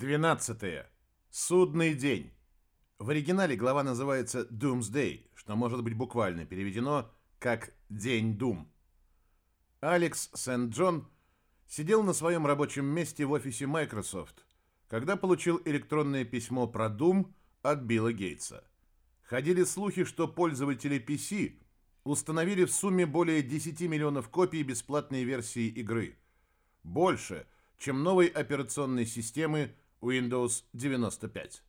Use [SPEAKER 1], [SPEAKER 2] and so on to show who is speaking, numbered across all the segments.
[SPEAKER 1] 12. Судный день. В оригинале глава называется Doomsday, что может быть буквально переведено как «День Дум». Алекс Сент-Джон сидел на своем рабочем месте в офисе Microsoft, когда получил электронное письмо про Doom от Билла Гейтса. Ходили слухи, что пользователи PC установили в сумме более 10 миллионов копий бесплатной версии игры. Больше, чем новой операционной системы Windows 95.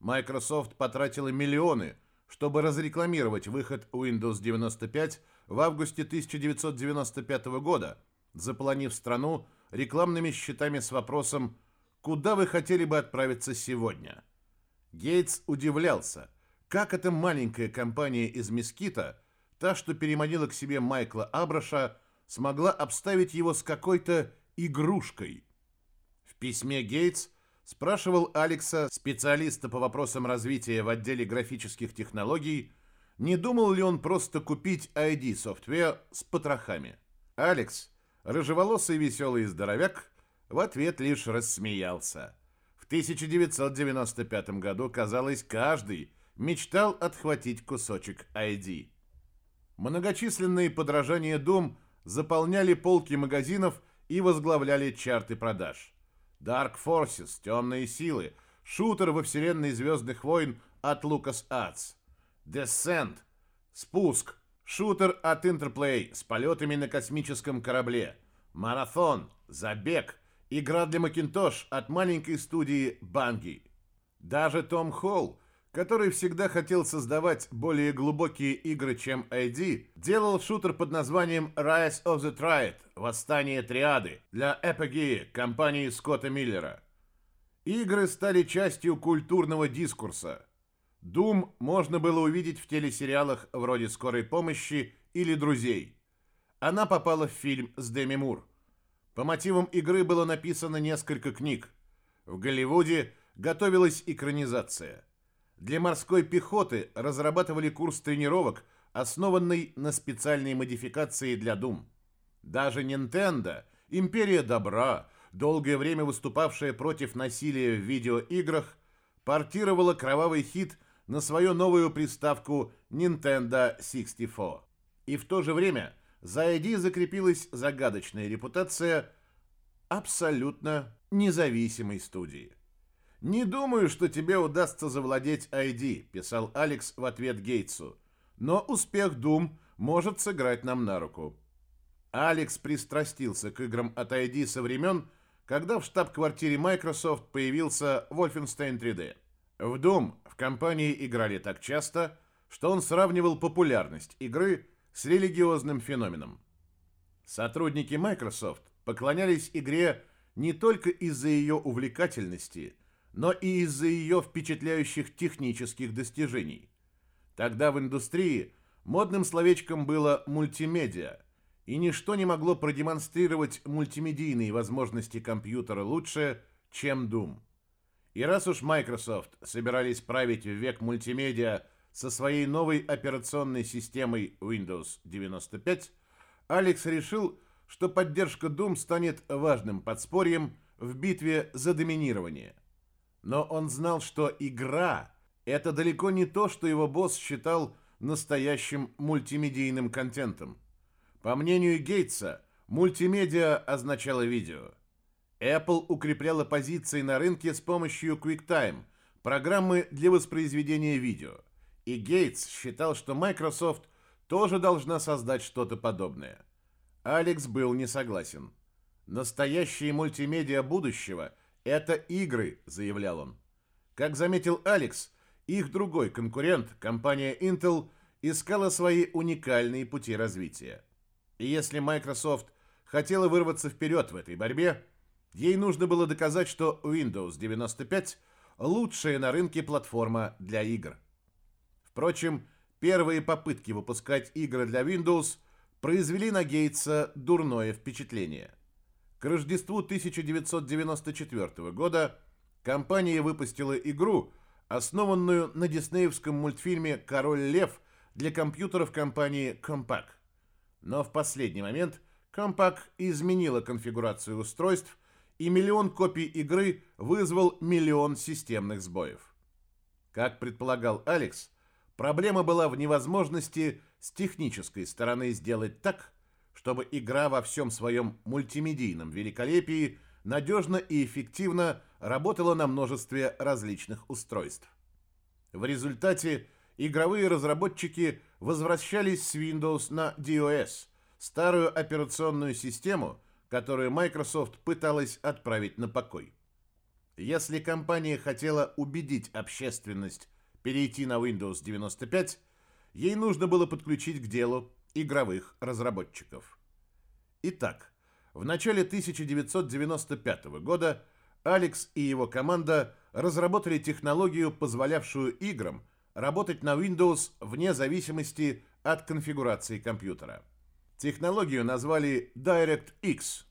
[SPEAKER 1] Microsoft потратила миллионы, чтобы разрекламировать выход Windows 95 в августе 1995 года, заполонив страну рекламными счетами с вопросом «Куда вы хотели бы отправиться сегодня?». Гейтс удивлялся, как эта маленькая компания из Мескита, та, что переманила к себе Майкла Абраша, смогла обставить его с какой-то игрушкой. В письме Гейтс – спрашивал Алекса, специалиста по вопросам развития в отделе графических технологий, не думал ли он просто купить ID-софтвер с потрохами. Алекс, рыжеволосый веселый здоровяк, в ответ лишь рассмеялся. В 1995 году, казалось, каждый мечтал отхватить кусочек ID. Многочисленные подражания Doom заполняли полки магазинов и возглавляли чарты продаж – Dark Forces, Темные силы, шутер во вселенной Звездных войн от LucasArts, Descent, Спуск, шутер от Interplay с полетами на космическом корабле, Марафон, Забег, игра для Macintosh от маленькой студии Bungie. Даже Том Холл, который всегда хотел создавать более глубокие игры, чем ID, делал шутер под названием Rise of the Triad – Восстание Триады для Apogee компании Скотта Миллера. Игры стали частью культурного дискурса. Doom можно было увидеть в телесериалах вроде «Скорой помощи» или «Друзей». Она попала в фильм с Деми Мур. По мотивам игры было написано несколько книг. В Голливуде готовилась экранизация – для морской пехоты разрабатывали курс тренировок, основанный на специальной модификации для Doom. Даже Nintendo, империя добра, долгое время выступавшая против насилия в видеоиграх, портировала кровавый хит на свою новую приставку Nintendo 64. И в то же время за ID закрепилась загадочная репутация абсолютно независимой студии. «Не думаю, что тебе удастся завладеть ID», — писал Алекс в ответ Гейтсу. «Но успех Doom может сыграть нам на руку». Алекс пристрастился к играм от ID со времен, когда в штаб-квартире Microsoft появился Wolfenstein 3D. В Doom в компании играли так часто, что он сравнивал популярность игры с религиозным феноменом. Сотрудники Microsoft поклонялись игре не только из-за ее увлекательности – но и из-за ее впечатляющих технических достижений. Тогда в индустрии модным словечком было «мультимедиа», и ничто не могло продемонстрировать мультимедийные возможности компьютера лучше, чем Doom. И раз уж Microsoft собирались править в век мультимедиа со своей новой операционной системой Windows 95, Алекс решил, что поддержка Doom станет важным подспорьем в битве за доминирование – но он знал, что игра – это далеко не то, что его босс считал настоящим мультимедийным контентом. По мнению Гейтса, мультимедиа означало видео. Apple укрепляла позиции на рынке с помощью QuickTime, программы для воспроизведения видео. И Гейтс считал, что Microsoft тоже должна создать что-то подобное. Алекс был не согласен. Настоящие мультимедиа будущего – «Это игры», — заявлял он. Как заметил Алекс, их другой конкурент, компания Intel, искала свои уникальные пути развития. И если Microsoft хотела вырваться вперед в этой борьбе, ей нужно было доказать, что Windows 95 – лучшая на рынке платформа для игр. Впрочем, первые попытки выпускать игры для Windows произвели на Гейтса дурное впечатление. К Рождеству 1994 года компания выпустила игру, основанную на диснеевском мультфильме «Король лев» для компьютеров компании Compaq. Но в последний момент Compaq изменила конфигурацию устройств и миллион копий игры вызвал миллион системных сбоев. Как предполагал Алекс, проблема была в невозможности с технической стороны сделать так, чтобы игра во всем своем мультимедийном великолепии надежно и эффективно работала на множестве различных устройств. В результате игровые разработчики возвращались с Windows на DOS, старую операционную систему, которую Microsoft пыталась отправить на покой. Если компания хотела убедить общественность перейти на Windows 95, ей нужно было подключить к делу игровых разработчиков. Итак, в начале 1995 года Алекс и его команда разработали технологию, позволявшую играм работать на Windows вне зависимости от конфигурации компьютера. Технологию назвали DirectX.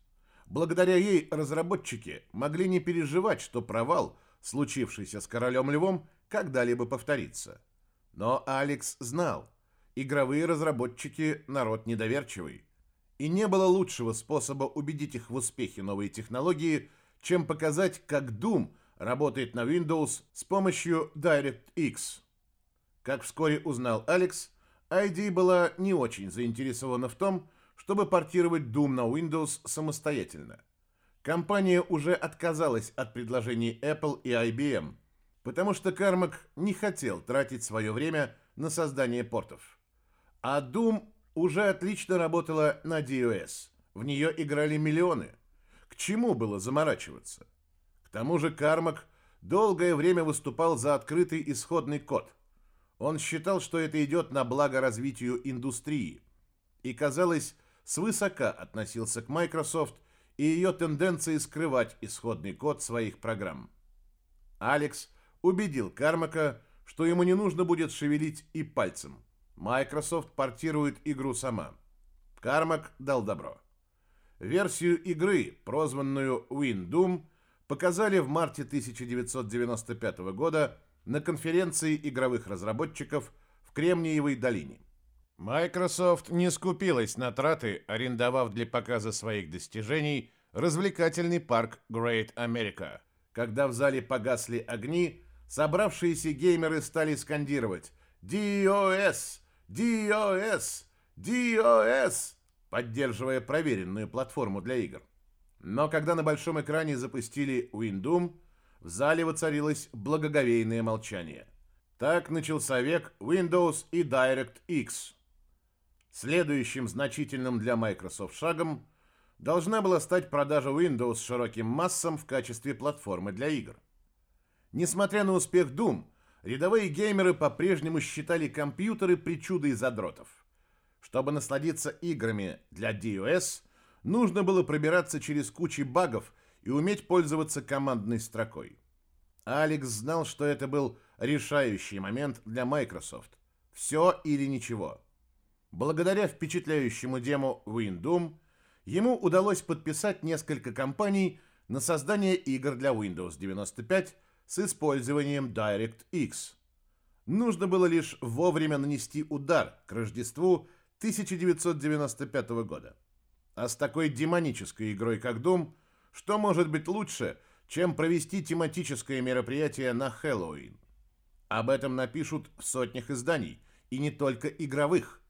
[SPEAKER 1] Благодаря ей разработчики могли не переживать, что провал, случившийся с Королем Львом, когда-либо повторится. Но Алекс знал, игровые разработчики – народ недоверчивый. И не было лучшего способа убедить их в успехе новой технологии, чем показать, как Doom работает на Windows с помощью DirectX. Как вскоре узнал Алекс, ID была не очень заинтересована в том, чтобы портировать Doom на Windows самостоятельно. Компания уже отказалась от предложений Apple и IBM, потому что Кармак не хотел тратить свое время на создание портов. А Doom уже отлично работала на DOS. В нее играли миллионы. К чему было заморачиваться? К тому же Кармак долгое время выступал за открытый исходный код. Он считал, что это идет на благо развитию индустрии. И, казалось, свысока относился к Microsoft и ее тенденции скрывать исходный код своих программ. Алекс убедил Кармака, что ему не нужно будет шевелить и пальцем. Microsoft портирует игру сама. Кармак дал добро. Версию игры, прозванную WinDoom, показали в марте 1995 года на конференции игровых разработчиков в Кремниевой долине. Microsoft не скупилась на траты, арендовав для показа своих достижений развлекательный парк Great America. Когда в зале погасли огни, собравшиеся геймеры стали скандировать DOS, DOS, DOS, поддерживая проверенную платформу для игр. Но когда на большом экране запустили WinDoom, в зале воцарилось благоговейное молчание. Так начался век Windows и DirectX. Следующим значительным для Microsoft шагом должна была стать продажа Windows широким массам в качестве платформы для игр. Несмотря на успех Doom, рядовые геймеры по-прежнему считали компьютеры причудой задротов. Чтобы насладиться играми для DOS, нужно было пробираться через кучи багов и уметь пользоваться командной строкой. Алекс знал, что это был решающий момент для Microsoft. Все или ничего. Благодаря впечатляющему дему WinDoom, ему удалось подписать несколько компаний на создание игр для Windows 95 с использованием DirectX. Нужно было лишь вовремя нанести удар к Рождеству 1995 года. А с такой демонической игрой, как Doom, что может быть лучше, чем провести тематическое мероприятие на Хэллоуин? Об этом напишут в сотнях изданий, и не только игровых.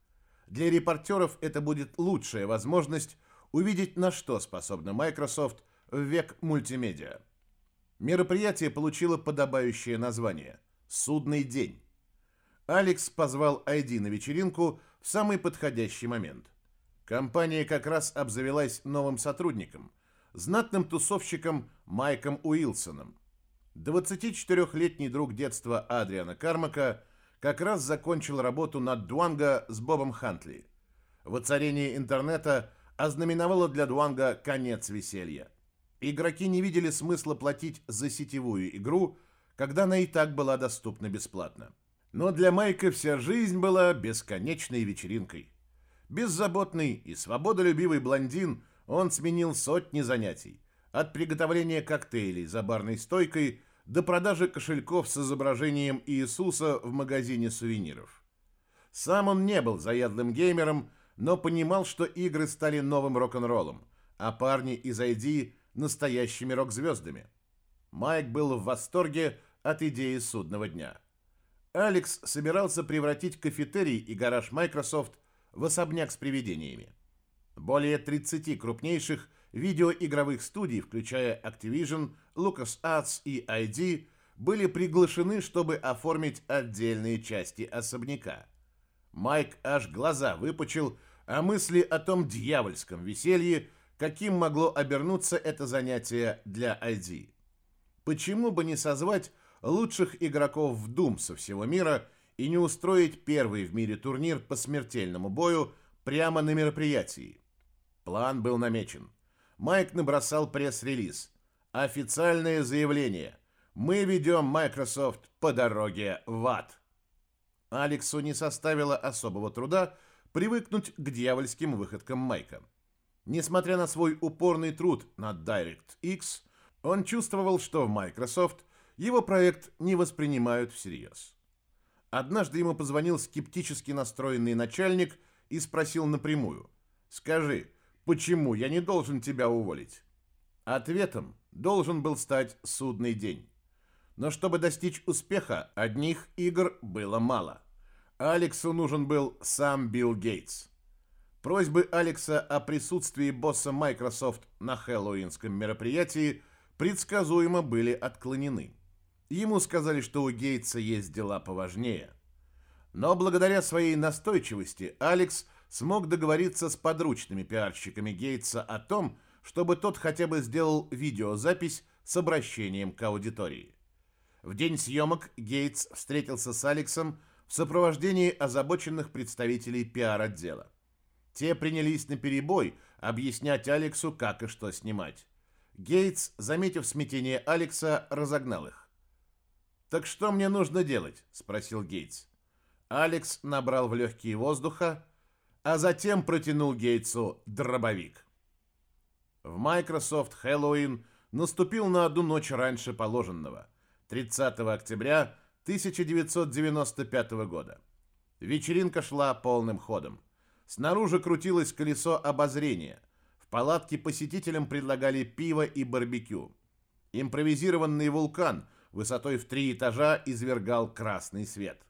[SPEAKER 1] Для репортеров это будет лучшая возможность увидеть, на что способна Microsoft в век мультимедиа. Мероприятие получило подобающее название «Судный день». Алекс позвал ID на вечеринку в самый подходящий момент. Компания как раз обзавелась новым сотрудником, знатным тусовщиком Майком Уилсоном. 24-летний друг детства Адриана Кармака как раз закончил работу над Дуанга с Бобом Хантли. Воцарение интернета ознаменовало для Дуанга конец веселья. Игроки не видели смысла платить за сетевую игру, когда она и так была доступна бесплатно. Но для Майка вся жизнь была бесконечной вечеринкой. Беззаботный и свободолюбивый блондин – он сменил сотни занятий. От приготовления коктейлей за барной стойкой до продажи кошельков с изображением Иисуса в магазине сувениров. Сам он не был заядлым геймером, но понимал, что игры стали новым рок-н-роллом, а парни из ID настоящими рок-звездами. Майк был в восторге от идеи судного дня. Алекс собирался превратить кафетерий и гараж Microsoft в особняк с привидениями. Более 30 крупнейших видеоигровых студий, включая Activision, LucasArts и ID, были приглашены, чтобы оформить отдельные части особняка. Майк аж глаза выпучил, а мысли о том дьявольском веселье, каким могло обернуться это занятие для ID. Почему бы не созвать лучших игроков в Doom со всего мира и не устроить первый в мире турнир по смертельному бою прямо на мероприятии? План был намечен. Майк набросал пресс-релиз. Официальное заявление. Мы ведем Microsoft по дороге в ад. Алексу не составило особого труда привыкнуть к дьявольским выходкам Майка. Несмотря на свой упорный труд над DirectX, он чувствовал, что в Microsoft его проект не воспринимают всерьез. Однажды ему позвонил скептически настроенный начальник и спросил напрямую, «Скажи, почему я не должен тебя уволить?» Ответом должен был стать судный день. Но чтобы достичь успеха, одних игр было мало. Алексу нужен был сам Билл Гейтс. Просьбы Алекса о присутствии босса Microsoft на хэллоуинском мероприятии предсказуемо были отклонены. Ему сказали, что у Гейтса есть дела поважнее. Но благодаря своей настойчивости Алекс смог договориться с подручными пиарщиками Гейтса о том, чтобы тот хотя бы сделал видеозапись с обращением к аудитории. В день съемок Гейтс встретился с Алексом в сопровождении озабоченных представителей пиар-отдела. Те принялись на перебой объяснять Алексу, как и что снимать. Гейтс, заметив смятение Алекса, разогнал их. «Так что мне нужно делать?» – спросил Гейтс. Алекс набрал в легкие воздуха, а затем протянул Гейтсу дробовик. В Microsoft Хэллоуин наступил на одну ночь раньше положенного, 30 октября 1995 года. Вечеринка шла полным ходом. Снаружи крутилось колесо обозрения. В палатке посетителям предлагали пиво и барбекю. Импровизированный вулкан высотой в три этажа извергал красный свет.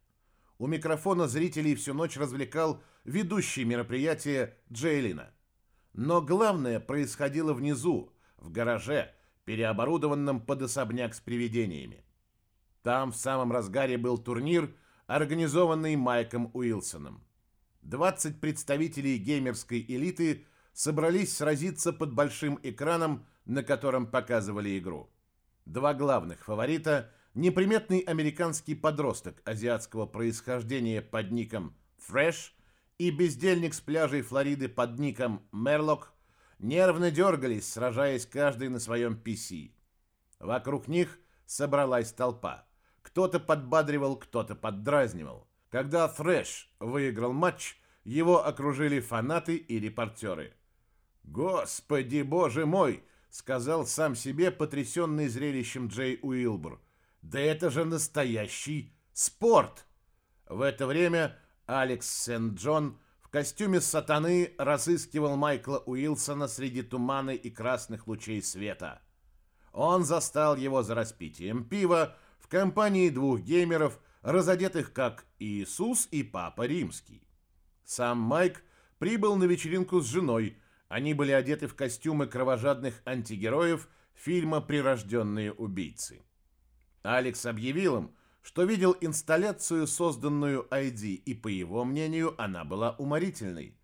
[SPEAKER 1] У микрофона зрителей всю ночь развлекал ведущий мероприятия Джейлина. Но главное происходило внизу, в гараже, переоборудованном под особняк с привидениями. Там в самом разгаре был турнир, организованный Майком Уилсоном. 20 представителей геймерской элиты собрались сразиться под большим экраном, на котором показывали игру. Два главных фаворита – неприметный американский подросток азиатского происхождения под ником Fresh и бездельник с пляжей Флориды под ником Мерлок нервно дергались, сражаясь каждый на своем PC. Вокруг них собралась толпа. Кто-то подбадривал, кто-то поддразнивал. Когда Фрэш выиграл матч, его окружили фанаты и репортеры. «Господи, боже мой!» — сказал сам себе потрясенный зрелищем Джей Уилбур. «Да это же настоящий спорт!» В это время Алекс Сент-Джон в костюме сатаны разыскивал Майкла Уилсона среди тумана и красных лучей света. Он застал его за распитием пива в компании двух геймеров, разодетых как Иисус и Папа Римский. Сам Майк прибыл на вечеринку с женой. Они были одеты в костюмы кровожадных антигероев фильма «Прирожденные убийцы». Алекс объявил им, что видел инсталляцию, созданную ID, и, по его мнению, она была уморительной.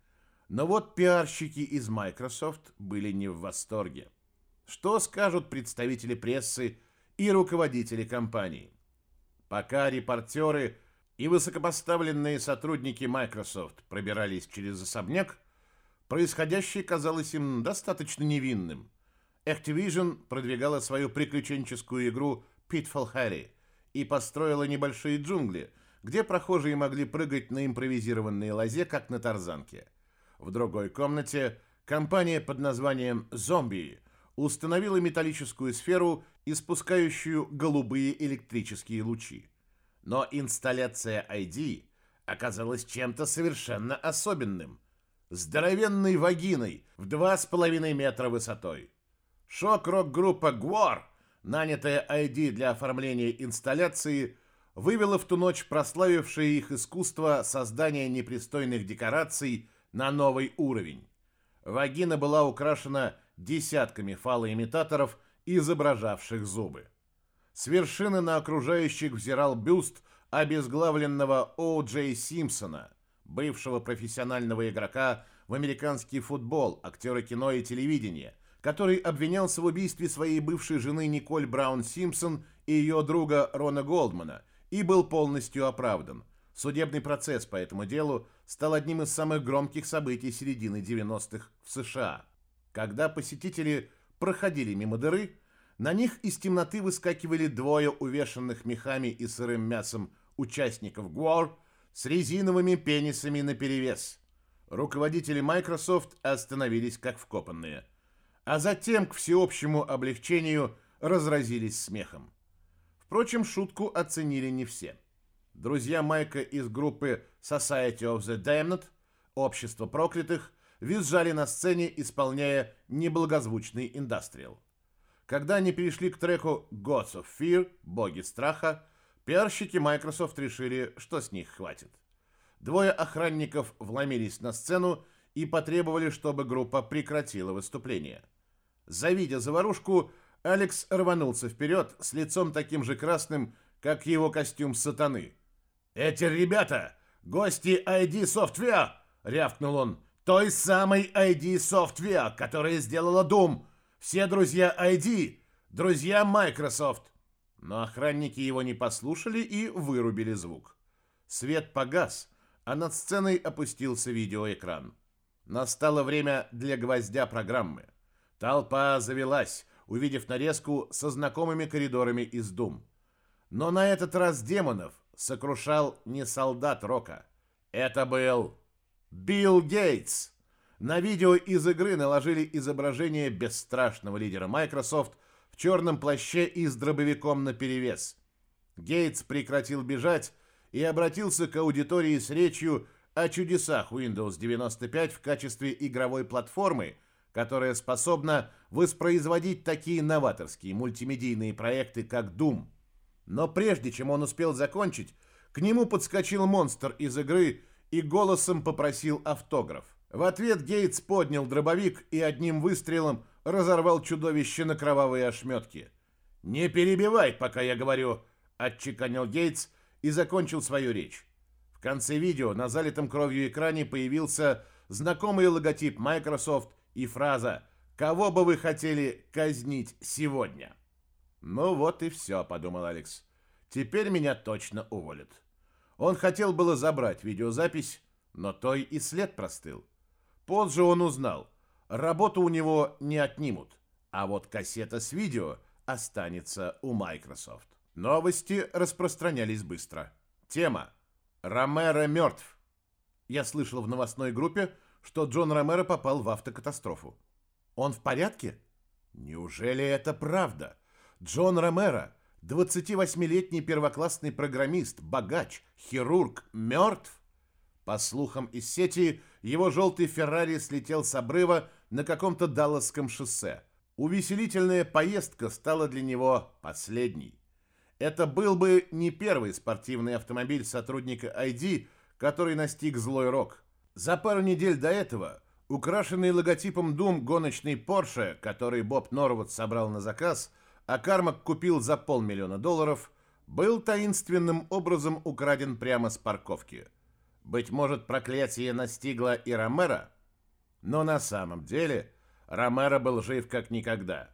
[SPEAKER 1] Но вот пиарщики из Microsoft были не в восторге. Что скажут представители прессы и руководители компании? Пока репортеры и высокопоставленные сотрудники Microsoft пробирались через особняк, происходящее казалось им достаточно невинным. Activision продвигала свою приключенческую игру Pitfall Harry и построила небольшие джунгли, где прохожие могли прыгать на импровизированной лозе, как на тарзанке. В другой комнате компания под названием «Зомби» установила металлическую сферу, испускающую голубые электрические лучи. Но инсталляция ID оказалась чем-то совершенно особенным. Здоровенной вагиной в 2,5 метра высотой. Шок-рок-группа Гвор, нанятая ID для оформления инсталляции, вывела в ту ночь прославившее их искусство создания непристойных декораций на новый уровень. Вагина была украшена десятками фалоимитаторов, изображавших зубы. С вершины на окружающих взирал бюст обезглавленного О. Джей Симпсона, бывшего профессионального игрока в американский футбол, актера кино и телевидения, который обвинялся в убийстве своей бывшей жены Николь Браун Симпсон и ее друга Рона Голдмана и был полностью оправдан. Судебный процесс по этому делу стал одним из самых громких событий середины 90-х в США. Когда посетители проходили мимо дыры, на них из темноты выскакивали двое увешанных мехами и сырым мясом участников ГУАР с резиновыми пенисами наперевес. Руководители Microsoft остановились как вкопанные. А затем, к всеобщему облегчению, разразились смехом. Впрочем, шутку оценили не все. Друзья Майка из группы Society of the Damned, Общество проклятых, визжали на сцене, исполняя неблагозвучный индастриал. Когда они перешли к треку Gods of Fear, Боги страха, пиарщики Microsoft решили, что с них хватит. Двое охранников вломились на сцену и потребовали, чтобы группа прекратила выступление. Завидя заварушку, Алекс рванулся вперед с лицом таким же красным, как его костюм сатаны. «Эти ребята — гости ID Software!» — рявкнул он. «Той самой ID Software, которая сделала Doom!» Все друзья ID, друзья Microsoft. Но охранники его не послушали и вырубили звук. Свет погас, а над сценой опустился видеоэкран. Настало время для гвоздя программы. Толпа завелась, увидев нарезку со знакомыми коридорами из Дум. Но на этот раз демонов сокрушал не солдат Рока. Это был Билл Гейтс. На видео из игры наложили изображение бесстрашного лидера Microsoft в черном плаще и с дробовиком наперевес. Гейтс прекратил бежать и обратился к аудитории с речью о чудесах Windows 95 в качестве игровой платформы, которая способна воспроизводить такие новаторские мультимедийные проекты, как Doom. Но прежде чем он успел закончить, к нему подскочил монстр из игры и голосом попросил автограф. В ответ Гейтс поднял дробовик и одним выстрелом разорвал чудовище на кровавые ошметки. «Не перебивай, пока я говорю», — отчеканил Гейтс и закончил свою речь. В конце видео на залитом кровью экране появился знакомый логотип Microsoft и фраза «Кого бы вы хотели казнить сегодня?» «Ну вот и все», — подумал Алекс. «Теперь меня точно уволят». Он хотел было забрать видеозапись, но той и след простыл. Позже он узнал, работу у него не отнимут, а вот кассета с видео останется у Microsoft. Новости распространялись быстро. Тема «Ромеро мертв». Я слышал в новостной группе, что Джон Ромеро попал в автокатастрофу. Он в порядке? Неужели это правда? Джон Ромеро, 28-летний первоклассный программист, богач, хирург, мертв? По слухам из сети, его желтый Феррари слетел с обрыва на каком-то Далласском шоссе. Увеселительная поездка стала для него последней. Это был бы не первый спортивный автомобиль сотрудника ID, который настиг злой рок. За пару недель до этого украшенный логотипом Doom гоночный Porsche, который Боб Норвуд собрал на заказ, а Кармак купил за полмиллиона долларов, был таинственным образом украден прямо с парковки. Быть может, проклятие настигло и Ромеро? Но на самом деле Ромеро был жив как никогда.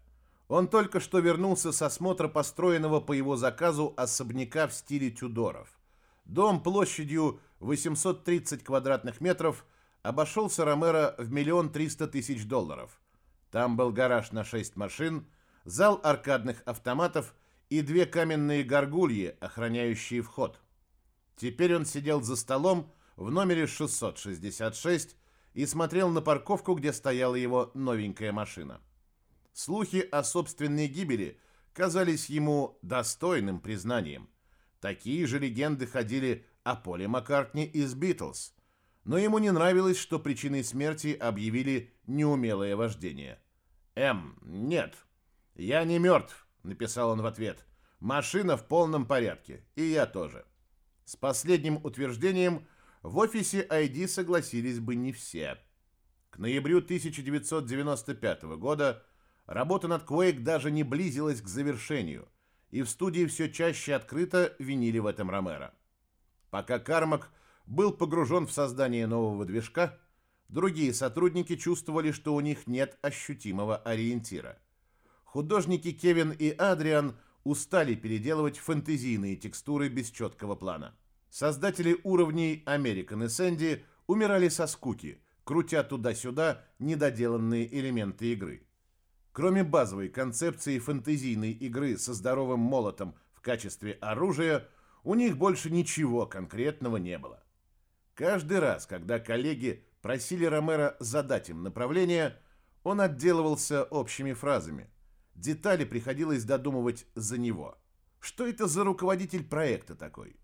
[SPEAKER 1] Он только что вернулся с осмотра построенного по его заказу особняка в стиле Тюдоров. Дом площадью 830 квадратных метров обошелся Ромеро в миллион триста тысяч долларов. Там был гараж на 6 машин, зал аркадных автоматов и две каменные горгульи, охраняющие вход. Теперь он сидел за столом, в номере 666 и смотрел на парковку, где стояла его новенькая машина. Слухи о собственной гибели казались ему достойным признанием. Такие же легенды ходили о Поле Маккартни из «Битлз», но ему не нравилось, что причиной смерти объявили неумелое вождение. «М, нет, я не мертв», — написал он в ответ. «Машина в полном порядке, и я тоже». С последним утверждением в офисе ID согласились бы не все. К ноябрю 1995 года работа над Quake даже не близилась к завершению, и в студии все чаще открыто винили в этом Ромеро. Пока Кармак был погружен в создание нового движка, другие сотрудники чувствовали, что у них нет ощутимого ориентира. Художники Кевин и Адриан устали переделывать фэнтезийные текстуры без четкого плана. Создатели уровней American и Sandy умирали со скуки, крутя туда-сюда недоделанные элементы игры. Кроме базовой концепции фэнтезийной игры со здоровым молотом в качестве оружия, у них больше ничего конкретного не было. Каждый раз, когда коллеги просили Ромеро задать им направление, он отделывался общими фразами. Детали приходилось додумывать за него. Что это за руководитель проекта такой?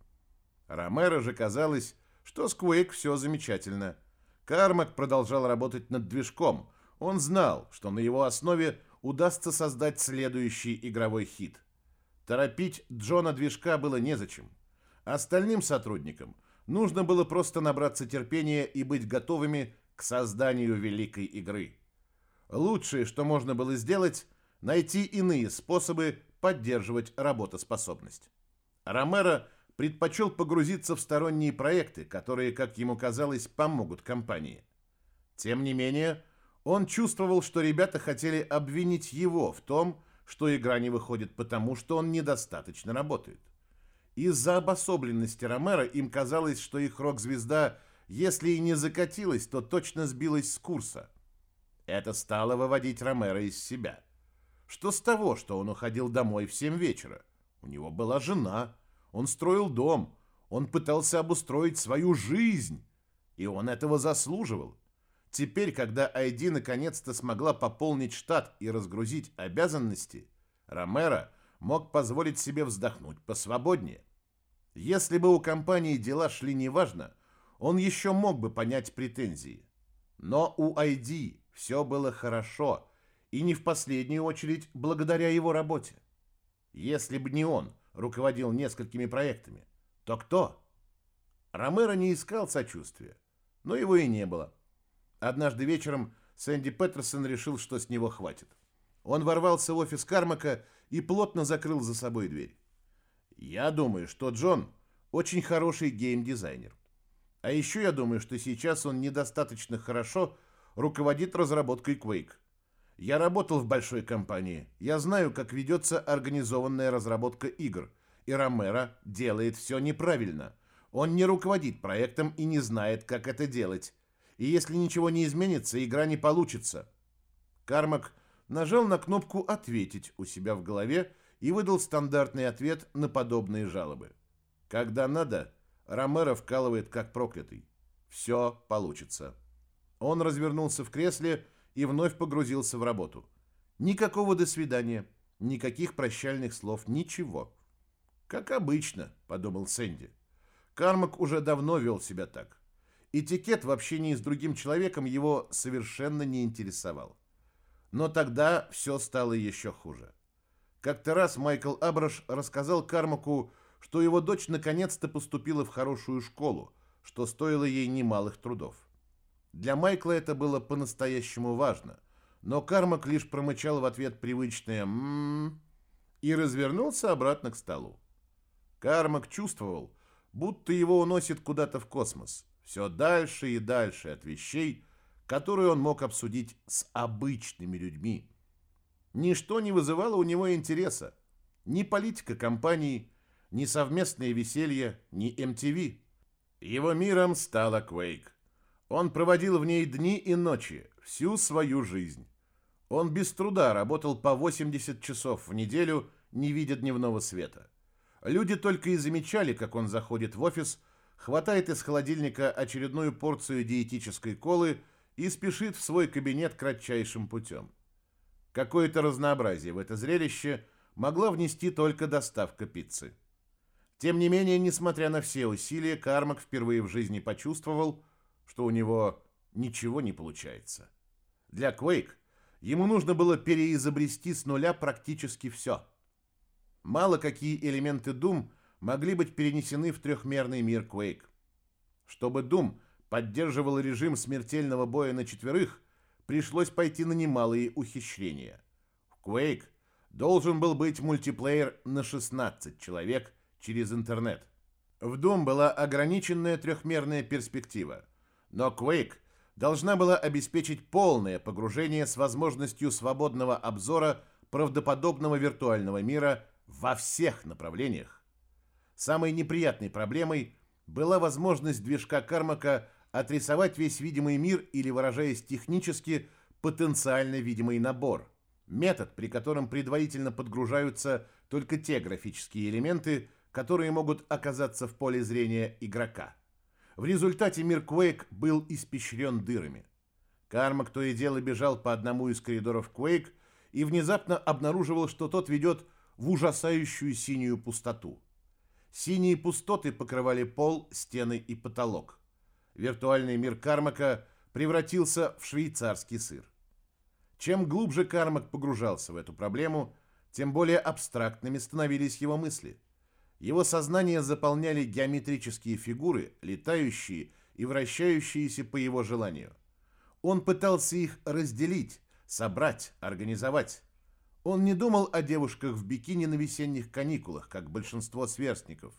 [SPEAKER 1] Ромеро же казалось, что с Quake все замечательно. Кармак продолжал работать над движком. Он знал, что на его основе удастся создать следующий игровой хит. Торопить Джона движка было незачем. Остальным сотрудникам нужно было просто набраться терпения и быть готовыми к созданию великой игры. Лучшее, что можно было сделать, найти иные способы поддерживать работоспособность. Ромеро предпочел погрузиться в сторонние проекты, которые, как ему казалось, помогут компании. Тем не менее, он чувствовал, что ребята хотели обвинить его в том, что игра не выходит потому, что он недостаточно работает. Из-за обособленности Ромеро им казалось, что их рок-звезда, если и не закатилась, то точно сбилась с курса. Это стало выводить Ромеро из себя. Что с того, что он уходил домой в 7 вечера? У него была жена, он строил дом, он пытался обустроить свою жизнь, и он этого заслуживал. Теперь, когда Айди наконец-то смогла пополнить штат и разгрузить обязанности, Ромеро мог позволить себе вздохнуть посвободнее. Если бы у компании дела шли неважно, он еще мог бы понять претензии. Но у Айди все было хорошо, и не в последнюю очередь благодаря его работе. Если бы не он, руководил несколькими проектами, то кто? Ромеро не искал сочувствия, но его и не было. Однажды вечером Сэнди Петерсон решил, что с него хватит. Он ворвался в офис Кармака и плотно закрыл за собой дверь. «Я думаю, что Джон очень хороший геймдизайнер. А еще я думаю, что сейчас он недостаточно хорошо руководит разработкой Quake. Я работал в большой компании. Я знаю, как ведется организованная разработка игр. И Ромеро делает все неправильно. Он не руководит проектом и не знает, как это делать. И если ничего не изменится, игра не получится. Кармак нажал на кнопку «Ответить» у себя в голове и выдал стандартный ответ на подобные жалобы. Когда надо, Ромеро вкалывает как проклятый. Все получится. Он развернулся в кресле и вновь погрузился в работу. Никакого «до свидания», никаких прощальных слов, ничего. «Как обычно», — подумал Сэнди. Кармак уже давно вел себя так. Этикет в общении с другим человеком его совершенно не интересовал. Но тогда все стало еще хуже. Как-то раз Майкл Абраш рассказал Кармаку, что его дочь наконец-то поступила в хорошую школу, что стоило ей немалых трудов. Для Майкла это было по-настоящему важно, но Кармак лишь промычал в ответ привычное «ммм» и развернулся обратно к столу. Кармак чувствовал, будто его уносит куда-то в космос, все дальше и дальше от вещей, которые он мог обсудить с обычными людьми. Ничто не вызывало у него интереса. Ни политика компании, ни совместное веселье, ни MTV. Его миром стала Quake. Он проводил в ней дни и ночи, всю свою жизнь. Он без труда работал по 80 часов в неделю, не видя дневного света. Люди только и замечали, как он заходит в офис, хватает из холодильника очередную порцию диетической колы и спешит в свой кабинет кратчайшим путем. Какое-то разнообразие в это зрелище могла внести только доставка пиццы. Тем не менее, несмотря на все усилия, Кармак впервые в жизни почувствовал, что у него ничего не получается. Для Quake Ему нужно было переизобрести с нуля практически все. Мало какие элементы Doom могли быть перенесены в трехмерный мир Quake. Чтобы Doom поддерживал режим смертельного боя на четверых, пришлось пойти на немалые ухищрения. В Quake должен был быть мультиплеер на 16 человек через интернет. В Doom была ограниченная трехмерная перспектива, но Quake должна была обеспечить полное погружение с возможностью свободного обзора правдоподобного виртуального мира во всех направлениях. Самой неприятной проблемой была возможность движка Кармака отрисовать весь видимый мир или, выражаясь технически, потенциально видимый набор. Метод, при котором предварительно подгружаются только те графические элементы, которые могут оказаться в поле зрения игрока. В результате мир Quake был испещрен дырами. Кармак то и дело бежал по одному из коридоров Quake и внезапно обнаруживал, что тот ведет в ужасающую синюю пустоту. Синие пустоты покрывали пол, стены и потолок. Виртуальный мир Кармака превратился в швейцарский сыр. Чем глубже Кармак погружался в эту проблему, тем более абстрактными становились его мысли. Его сознание заполняли геометрические фигуры, летающие и вращающиеся по его желанию. Он пытался их разделить, собрать, организовать. Он не думал о девушках в бикини на весенних каникулах, как большинство сверстников.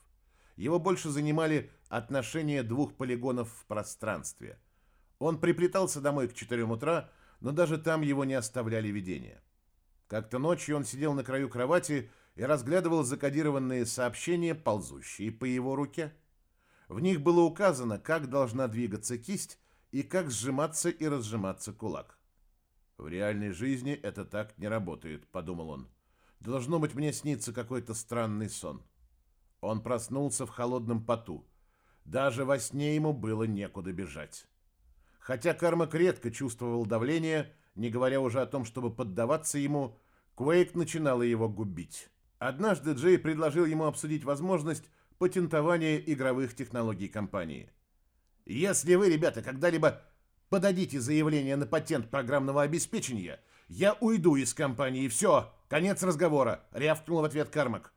[SPEAKER 1] Его больше занимали отношения двух полигонов в пространстве. Он приплетался домой к 4 утра, но даже там его не оставляли видения. Как-то ночью он сидел на краю кровати и разглядывал закодированные сообщения, ползущие по его руке. В них было указано, как должна двигаться кисть и как сжиматься и разжиматься кулак. В реальной жизни это так не работает, подумал он. Должно быть, мне снится какой-то странный сон. Он проснулся в холодном поту. Даже во сне ему было некуда бежать. Хотя Кармак редко чувствовал давление, не говоря уже о том, чтобы поддаваться ему, Квейк начинала его губить. Однажды Джей предложил ему обсудить возможность патентования игровых технологий компании. «Если вы, ребята, когда-либо подадите заявление на патент программного обеспечения, я уйду из компании. Все, конец разговора», — рявкнул в ответ Кармак.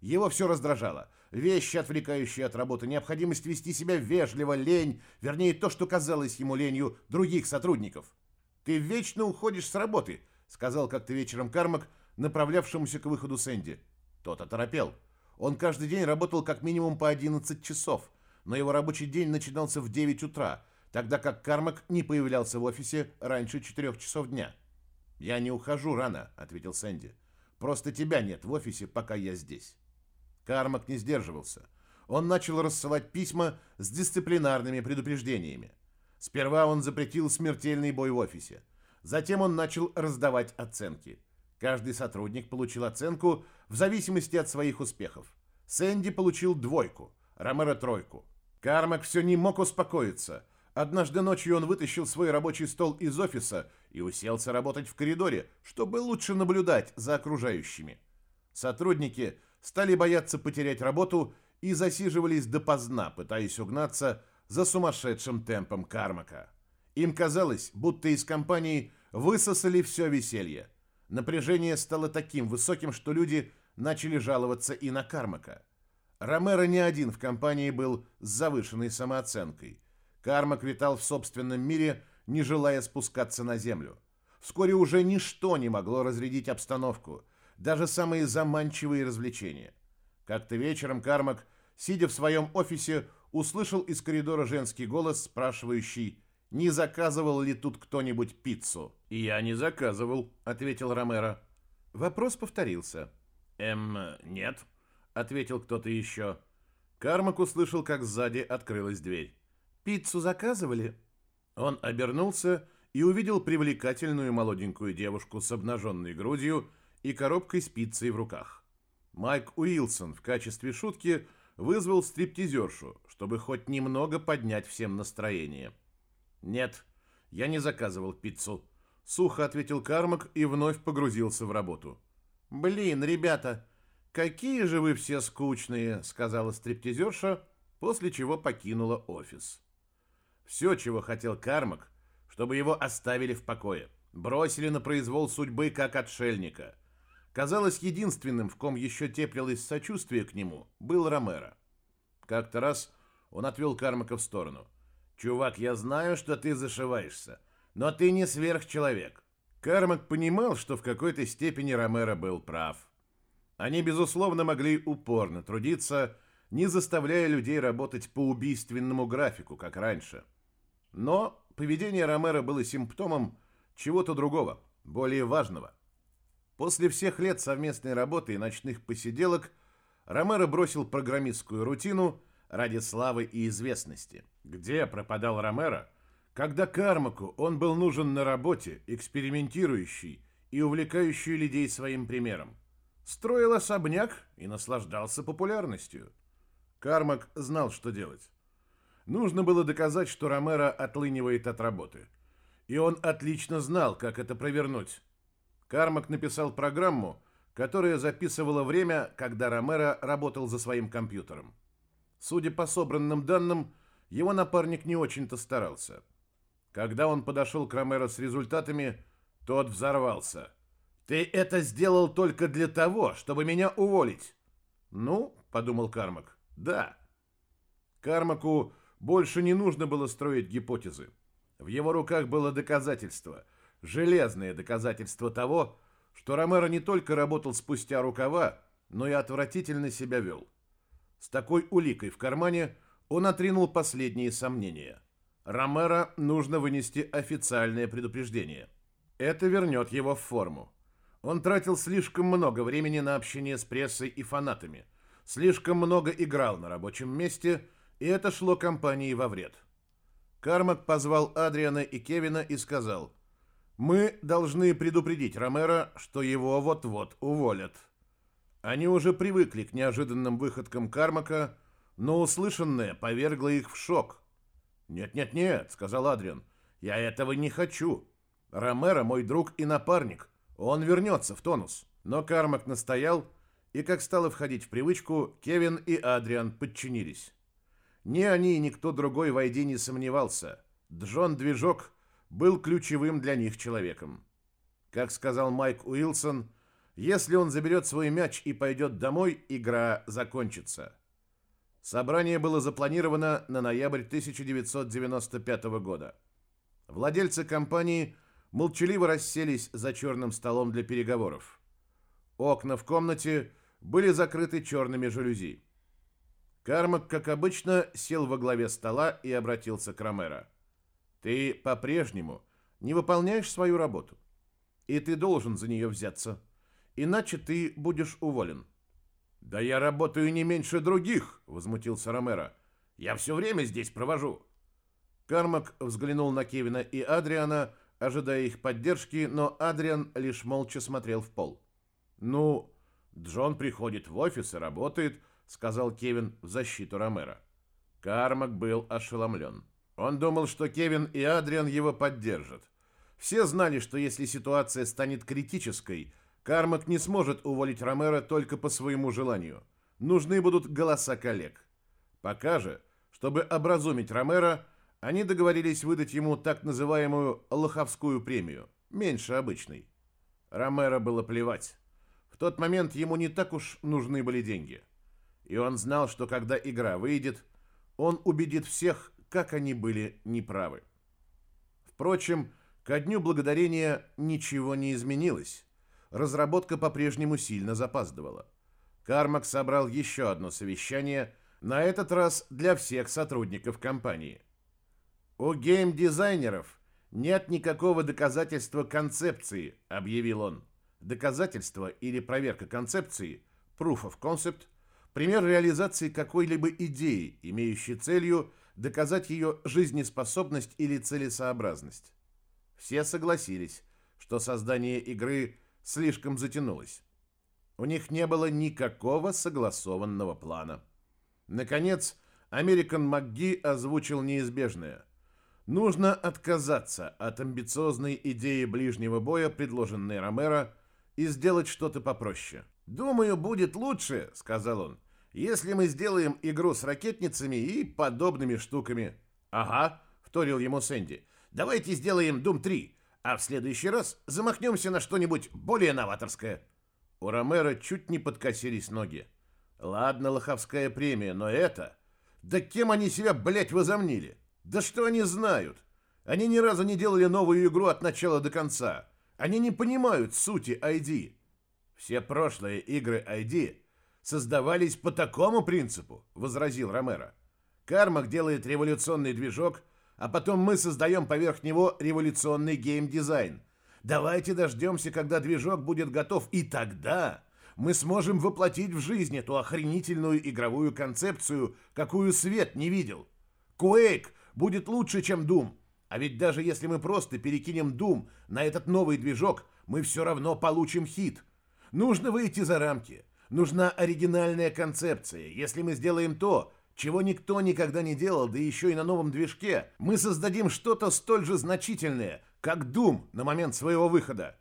[SPEAKER 1] Его все раздражало. Вещи, отвлекающие от работы, необходимость вести себя вежливо, лень, вернее, то, что казалось ему ленью других сотрудников. «Ты вечно уходишь с работы», — сказал как-то вечером Кармак, направлявшемуся к выходу Сэнди. Тот оторопел. Он каждый день работал как минимум по 11 часов, но его рабочий день начинался в 9 утра — тогда как Кармак не появлялся в офисе раньше четырех часов дня. «Я не ухожу рано», — ответил Сэнди. «Просто тебя нет в офисе, пока я здесь». Кармак не сдерживался. Он начал рассылать письма с дисциплинарными предупреждениями. Сперва он запретил смертельный бой в офисе. Затем он начал раздавать оценки. Каждый сотрудник получил оценку в зависимости от своих успехов. Сэнди получил двойку, Ромеро тройку. Кармак все не мог успокоиться — Однажды ночью он вытащил свой рабочий стол из офиса и уселся работать в коридоре, чтобы лучше наблюдать за окружающими. Сотрудники стали бояться потерять работу и засиживались допоздна, пытаясь угнаться за сумасшедшим темпом Кармака. Им казалось, будто из компании высосали все веселье. Напряжение стало таким высоким, что люди начали жаловаться и на Кармака. Ромеро не один в компании был с завышенной самооценкой – Кармак витал в собственном мире, не желая спускаться на землю. Вскоре уже ничто не могло разрядить обстановку, даже самые заманчивые развлечения. Как-то вечером Кармак, сидя в своем офисе, услышал из коридора женский голос, спрашивающий, не заказывал ли тут кто-нибудь пиццу. «Я не заказывал», — ответил Ромеро. Вопрос повторился. «Эм, нет», — ответил кто-то еще. Кармак услышал, как сзади открылась дверь. «Пиццу заказывали?» Он обернулся и увидел привлекательную молоденькую девушку с обнаженной грудью и коробкой с пиццей в руках. Майк Уилсон в качестве шутки вызвал стриптизершу, чтобы хоть немного поднять всем настроение. «Нет, я не заказывал пиццу», — сухо ответил Кармак и вновь погрузился в работу. «Блин, ребята, какие же вы все скучные», — сказала стриптизерша, после чего покинула офис. Все, чего хотел Кармак, чтобы его оставили в покое. Бросили на произвол судьбы как отшельника. Казалось, единственным, в ком еще теплилось сочувствие к нему, был Ромеро. Как-то раз он отвел Кармака в сторону. «Чувак, я знаю, что ты зашиваешься, но ты не сверхчеловек». Кармак понимал, что в какой-то степени Ромеро был прав. Они, безусловно, могли упорно трудиться, не заставляя людей работать по убийственному графику, как раньше. Но поведение Ромеро было симптомом чего-то другого, более важного. После всех лет совместной работы и ночных посиделок Ромеро бросил программистскую рутину ради славы и известности. Где пропадал Ромеро, когда Кармаку он был нужен на работе, экспериментирующий и увлекающий людей своим примером? Строил особняк и наслаждался популярностью. Кармак знал, что делать. Нужно было доказать, что Ромеро отлынивает от работы. И он отлично знал, как это провернуть. Кармак написал программу, которая записывала время, когда Ромеро работал за своим компьютером. Судя по собранным данным, его напарник не очень-то старался. Когда он подошел к Ромеро с результатами, тот взорвался. «Ты это сделал только для того, чтобы меня уволить!» «Ну», — подумал Кармак, — «да». Кармаку больше не нужно было строить гипотезы. В его руках было доказательство, железное доказательство того, что Ромеро не только работал спустя рукава, но и отвратительно себя вел. С такой уликой в кармане он отринул последние сомнения. Ромеро нужно вынести официальное предупреждение. Это вернет его в форму. Он тратил слишком много времени на общение с прессой и фанатами, слишком много играл на рабочем месте, и это шло компании во вред. Кармак позвал Адриана и Кевина и сказал, «Мы должны предупредить Ромеро, что его вот-вот уволят». Они уже привыкли к неожиданным выходкам Кармака, но услышанное повергло их в шок. «Нет-нет-нет», — сказал Адриан, — «я этого не хочу. Ромеро мой друг и напарник. Он вернется в тонус». Но Кармак настоял, и, как стало входить в привычку, Кевин и Адриан подчинились. Ни они, ни кто другой в Айди не сомневался. Джон Движок был ключевым для них человеком. Как сказал Майк Уилсон, если он заберет свой мяч и пойдет домой, игра закончится. Собрание было запланировано на ноябрь 1995 года. Владельцы компании молчаливо расселись за черным столом для переговоров. Окна в комнате были закрыты черными жалюзи. Кармак, как обычно, сел во главе стола и обратился к Ромеро. «Ты по-прежнему не выполняешь свою работу, и ты должен за нее взяться, иначе ты будешь уволен». «Да я работаю не меньше других», — возмутился Ромеро. «Я все время здесь провожу». Кармак взглянул на Кевина и Адриана, ожидая их поддержки, но Адриан лишь молча смотрел в пол. «Ну, Джон приходит в офис и работает», — сказал Кевин в защиту Ромеро. Кармак был ошеломлен. Он думал, что Кевин и Адриан его поддержат. Все знали, что если ситуация станет критической — Кармак не сможет уволить Ромеро только по своему желанию. Нужны будут голоса коллег. Пока же, чтобы образумить Ромеро, они договорились выдать ему так называемую «лоховскую премию», меньше обычной. Ромеро было плевать. В тот момент ему не так уж нужны были деньги. И он знал, что когда игра выйдет, он убедит всех, как они были неправы. Впрочем, ко Дню Благодарения ничего не изменилось разработка по-прежнему сильно запаздывала. Кармак собрал еще одно совещание, на этот раз для всех сотрудников компании. «У гейм-дизайнеров нет никакого доказательства концепции», — объявил он. Доказательство или проверка концепции, proof of concept, пример реализации какой-либо идеи, имеющей целью доказать ее жизнеспособность или целесообразность. Все согласились, что создание игры слишком затянулось. У них не было никакого согласованного плана. Наконец, Американ МакГи озвучил неизбежное. Нужно отказаться от амбициозной идеи ближнего боя, предложенной Ромеро, и сделать что-то попроще. «Думаю, будет лучше», — сказал он, — «если мы сделаем игру с ракетницами и подобными штуками». «Ага», — вторил ему Сэнди, — «давайте сделаем Doom 3, А в следующий раз замахнемся на что-нибудь более новаторское. У Ромера чуть не подкосились ноги. Ладно, лоховская премия, но это... Да кем они себя, блядь, возомнили? Да что они знают? Они ни разу не делали новую игру от начала до конца. Они не понимают сути ID. Все прошлые игры ID создавались по такому принципу, возразил Ромеро. Кармак делает революционный движок, а потом мы создаем поверх него революционный геймдизайн. Давайте дождемся, когда движок будет готов, и тогда мы сможем воплотить в жизнь эту охренительную игровую концепцию, какую свет не видел. Quake будет лучше, чем Doom. А ведь даже если мы просто перекинем Doom на этот новый движок, мы все равно получим хит. Нужно выйти за рамки. Нужна оригинальная концепция. Если мы сделаем то, чего никто никогда не делал, да еще и на новом движке, мы создадим что-то столь же значительное, как Doom на момент своего выхода.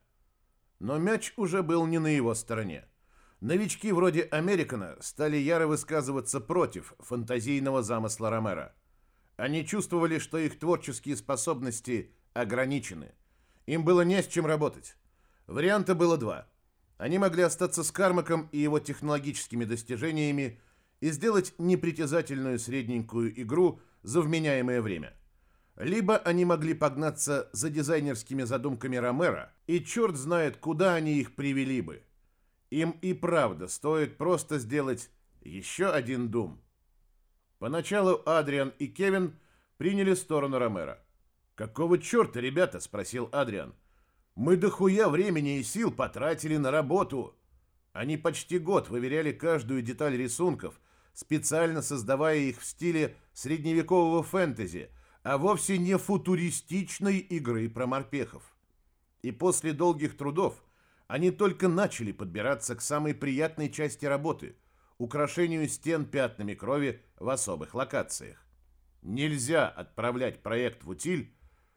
[SPEAKER 1] Но мяч уже был не на его стороне. Новички вроде Американа стали яро высказываться против фантазийного замысла Ромера. Они чувствовали, что их творческие способности ограничены. Им было не с чем работать. Варианта было два. Они могли остаться с Кармаком и его технологическими достижениями и сделать непритязательную средненькую игру за вменяемое время. Либо они могли погнаться за дизайнерскими задумками Ромера, и черт знает, куда они их привели бы. Им и правда стоит просто сделать еще один Дум. Поначалу Адриан и Кевин приняли сторону Ромера. «Какого черта, ребята?» – спросил Адриан. «Мы дохуя времени и сил потратили на работу». Они почти год выверяли каждую деталь рисунков, специально создавая их в стиле средневекового фэнтези, а вовсе не футуристичной игры про морпехов. И после долгих трудов они только начали подбираться к самой приятной части работы – украшению стен пятнами крови в особых локациях. Нельзя отправлять проект в утиль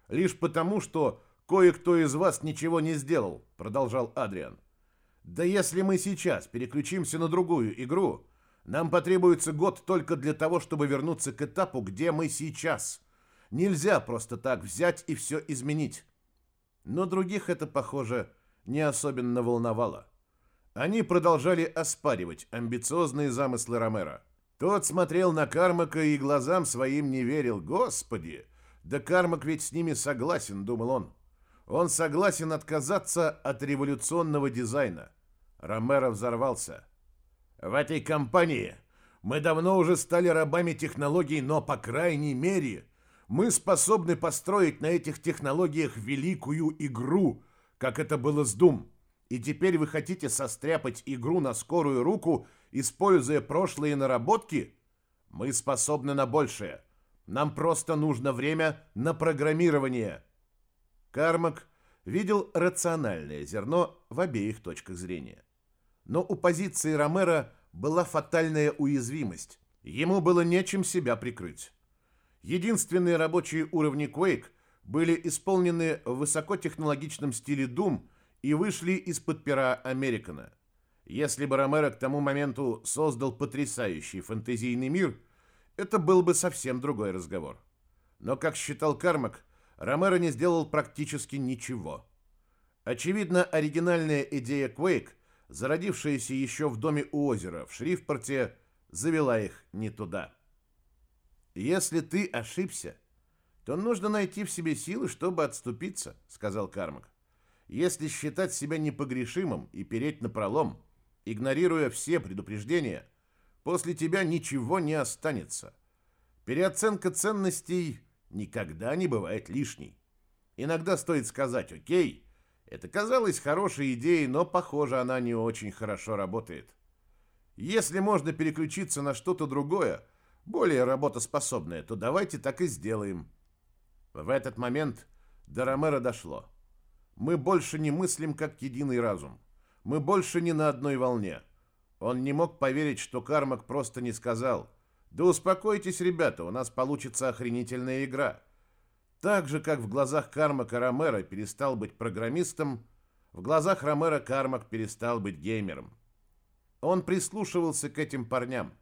[SPEAKER 1] лишь потому, что кое-кто из вас ничего не сделал, продолжал Адриан. Да если мы сейчас переключимся на другую игру, нам потребуется год только для того, чтобы вернуться к этапу, где мы сейчас. Нельзя просто так взять и все изменить. Но других это, похоже, не особенно волновало. Они продолжали оспаривать амбициозные замыслы Ромера. Тот смотрел на Кармака и глазам своим не верил. Господи, да Кармак ведь с ними согласен, думал он. Он согласен отказаться от революционного дизайна. Ромеро взорвался. В этой компании мы давно уже стали рабами технологий, но, по крайней мере, мы способны построить на этих технологиях великую игру, как это было с Doom. И теперь вы хотите состряпать игру на скорую руку, используя прошлые наработки? Мы способны на большее. Нам просто нужно время на программирование. Кармак видел рациональное зерно в обеих точках зрения. Но у позиции Ромера была фатальная уязвимость. Ему было нечем себя прикрыть. Единственные рабочие уровни Quake были исполнены в высокотехнологичном стиле Doom и вышли из-под пера Американа. Если бы Ромеро к тому моменту создал потрясающий фэнтезийный мир, это был бы совсем другой разговор. Но, как считал Кармак, Ромеро не сделал практически ничего. Очевидно, оригинальная идея Quake, зародившаяся еще в доме у озера в Шрифпорте, завела их не туда. Если ты ошибся, то нужно найти в себе силы, чтобы отступиться», — сказал Кармак. «Если считать себя непогрешимым и переть на пролом, игнорируя все предупреждения, после тебя ничего не останется. Переоценка ценностей никогда не бывает лишней. Иногда стоит сказать «Окей, это казалось хорошей идеей, но, похоже, она не очень хорошо работает». Если можно переключиться на что-то другое, более работоспособное, то давайте так и сделаем. В этот момент до Ромеро дошло. Мы больше не мыслим как единый разум. Мы больше не на одной волне. Он не мог поверить, что Кармак просто не сказал. Да успокойтесь, ребята, у нас получится охренительная игра. Так же, как в глазах Кармака Ромеро перестал быть программистом, в глазах Ромеро Кармак перестал быть геймером. Он прислушивался к этим парням.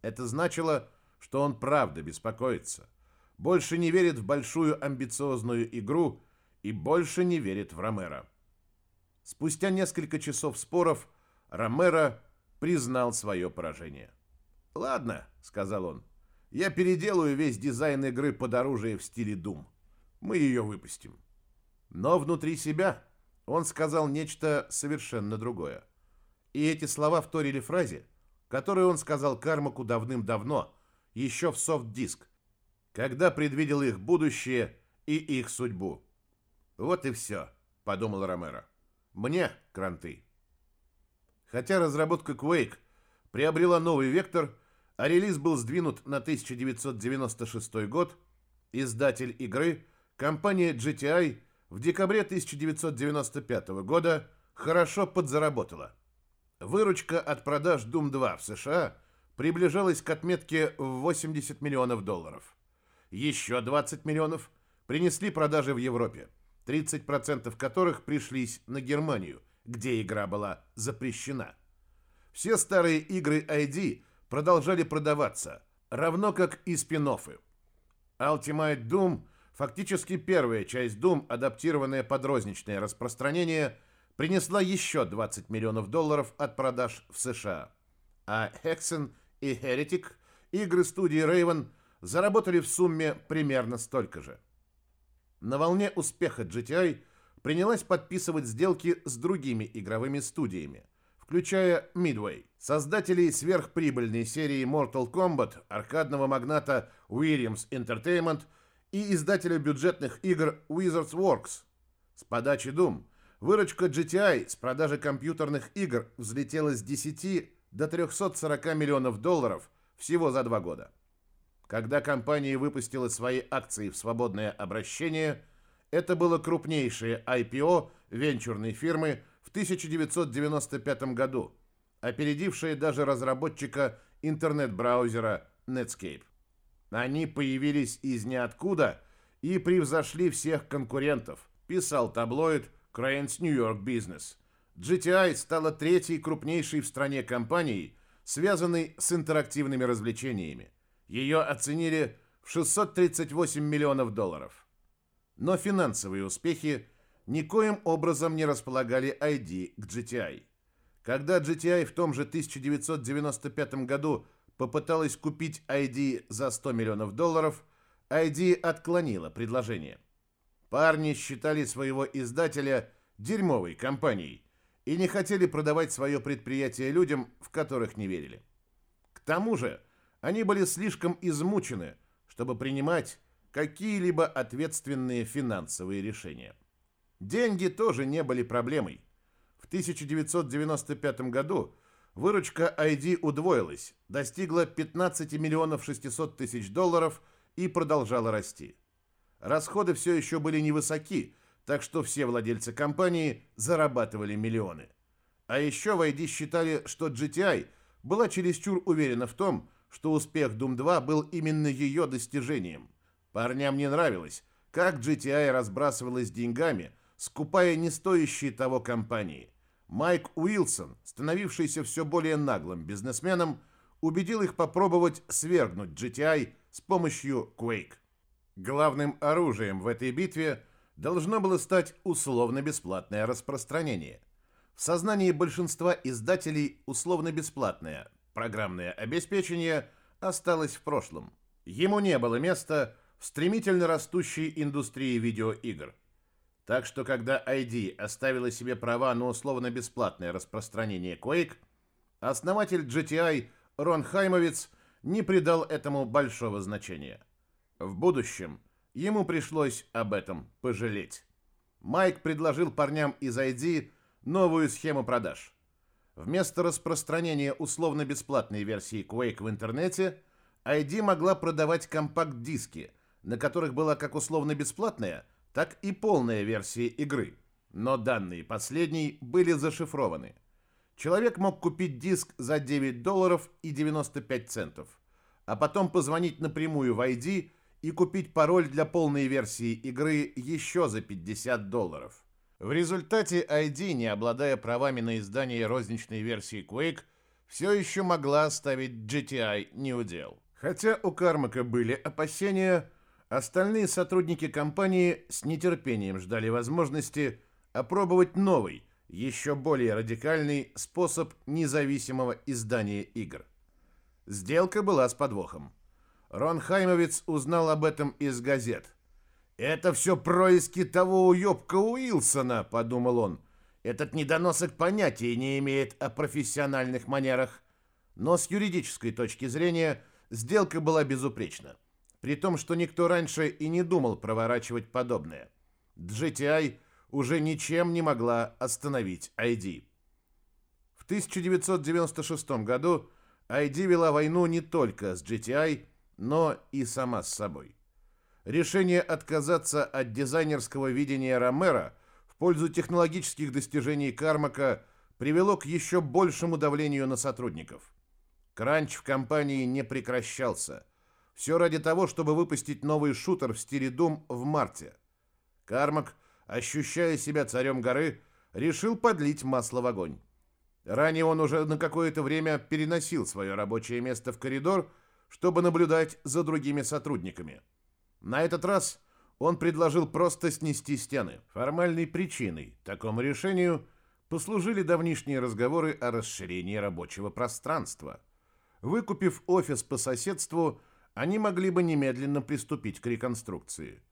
[SPEAKER 1] Это значило, что он правда беспокоится больше не верит в большую амбициозную игру и больше не верит в Ромеро. Спустя несколько часов споров Ромеро признал свое поражение. «Ладно», — сказал он, — «я переделаю весь дизайн игры под оружие в стиле Doom. Мы ее выпустим». Но внутри себя он сказал нечто совершенно другое. И эти слова вторили фразе, которую он сказал Кармаку давным-давно, еще в софт-диск, когда предвидел их будущее и их судьбу. «Вот и все», — подумал Ромеро. «Мне кранты». Хотя разработка Quake приобрела новый вектор, а релиз был сдвинут на 1996 год, издатель игры, компания GTI, в декабре 1995 года хорошо подзаработала. Выручка от продаж Doom 2 в США приближалась к отметке в 80 миллионов долларов. Еще 20 миллионов принесли продажи в Европе, 30% которых пришлись на Германию, где игра была запрещена. Все старые игры ID продолжали продаваться, равно как и спин -оффы. Ultimate Doom, фактически первая часть Doom, адаптированная под розничное распространение, принесла еще 20 миллионов долларов от продаж в США. А Hexen и Heretic, игры студии Raven, заработали в сумме примерно столько же. На волне успеха GTI принялась подписывать сделки с другими игровыми студиями, включая Midway, создателей сверхприбыльной серии Mortal Kombat, аркадного магната Williams Entertainment и издателя бюджетных игр Wizards Works. С подачи Doom выручка GTI с продажи компьютерных игр взлетела с 10 до 340 миллионов долларов всего за два года. Когда компания выпустила свои акции в свободное обращение, это было крупнейшее IPO венчурной фирмы в 1995 году, опередившее даже разработчика интернет-браузера Netscape. Они появились из ниоткуда и превзошли всех конкурентов, писал таблоид Crane's New York Business. GTI стала третьей крупнейшей в стране компанией, связанной с интерактивными развлечениями. Ее оценили в 638 миллионов долларов. Но финансовые успехи никоим образом не располагали ID к GTI. Когда GTI в том же 1995 году попыталась купить ID за 100 миллионов долларов, ID отклонила предложение. Парни считали своего издателя дерьмовой компанией и не хотели продавать свое предприятие людям, в которых не верили. К тому же, они были слишком измучены, чтобы принимать какие-либо ответственные финансовые решения. Деньги тоже не были проблемой. В 1995 году выручка ID удвоилась, достигла 15 миллионов 600 тысяч долларов и продолжала расти. Расходы все еще были невысоки, так что все владельцы компании зарабатывали миллионы. А еще в ID считали, что GTI была чересчур уверена в том, что успех Doom 2 был именно ее достижением. Парням не нравилось, как GTI разбрасывалась деньгами, скупая не стоящие того компании. Майк Уилсон, становившийся все более наглым бизнесменом, убедил их попробовать свергнуть GTI с помощью Quake. Главным оружием в этой битве должно было стать условно-бесплатное распространение. В сознании большинства издателей условно-бесплатное Программное обеспечение осталось в прошлом. Ему не было места в стремительно растущей индустрии видеоигр. Так что когда ID оставила себе права на условно-бесплатное распространение Quake, основатель GTI Рон Хаймовиц не придал этому большого значения. В будущем ему пришлось об этом пожалеть. Майк предложил парням из ID новую схему продаж – Вместо распространения условно-бесплатной версии Quake в интернете, ID могла продавать компакт-диски, на которых была как условно-бесплатная, так и полная версия игры. Но данные последней были зашифрованы. Человек мог купить диск за 9 долларов и 95 центов, а потом позвонить напрямую в ID и купить пароль для полной версии игры еще за 50 долларов. В результате ID, не обладая правами на издание розничной версии Quake, все еще могла оставить GTI неудел. Хотя у Кармака были опасения, Остальные сотрудники компании с нетерпением ждали возможности опробовать новый, еще более радикальный способ независимого издания игр. Сделка была с подвохом. Рон Хаймовец узнал об этом из газет. «Это все происки того уебка Уилсона», — подумал он. «Этот недоносок понятия не имеет о профессиональных манерах». Но с юридической точки зрения сделка была безупречна. При том, что никто раньше и не думал проворачивать подобное. GTI уже ничем не могла остановить ID. В 1996 году ID вела войну не только с GTI, но и сама с собой. Решение отказаться от дизайнерского видения Ромера в пользу технологических достижений Кармака привело к еще большему давлению на сотрудников. Кранч в компании не прекращался. Все ради того, чтобы выпустить новый шутер в стиле Doom в марте. Кармак, ощущая себя царем горы, решил подлить масло в огонь. Ранее он уже на какое-то время переносил свое рабочее место в коридор, чтобы наблюдать за другими сотрудниками. На этот раз он предложил просто снести стены. Формальной причиной такому решению послужили давнишние разговоры о расширении рабочего пространства. Выкупив офис по соседству, они могли бы немедленно приступить к реконструкции.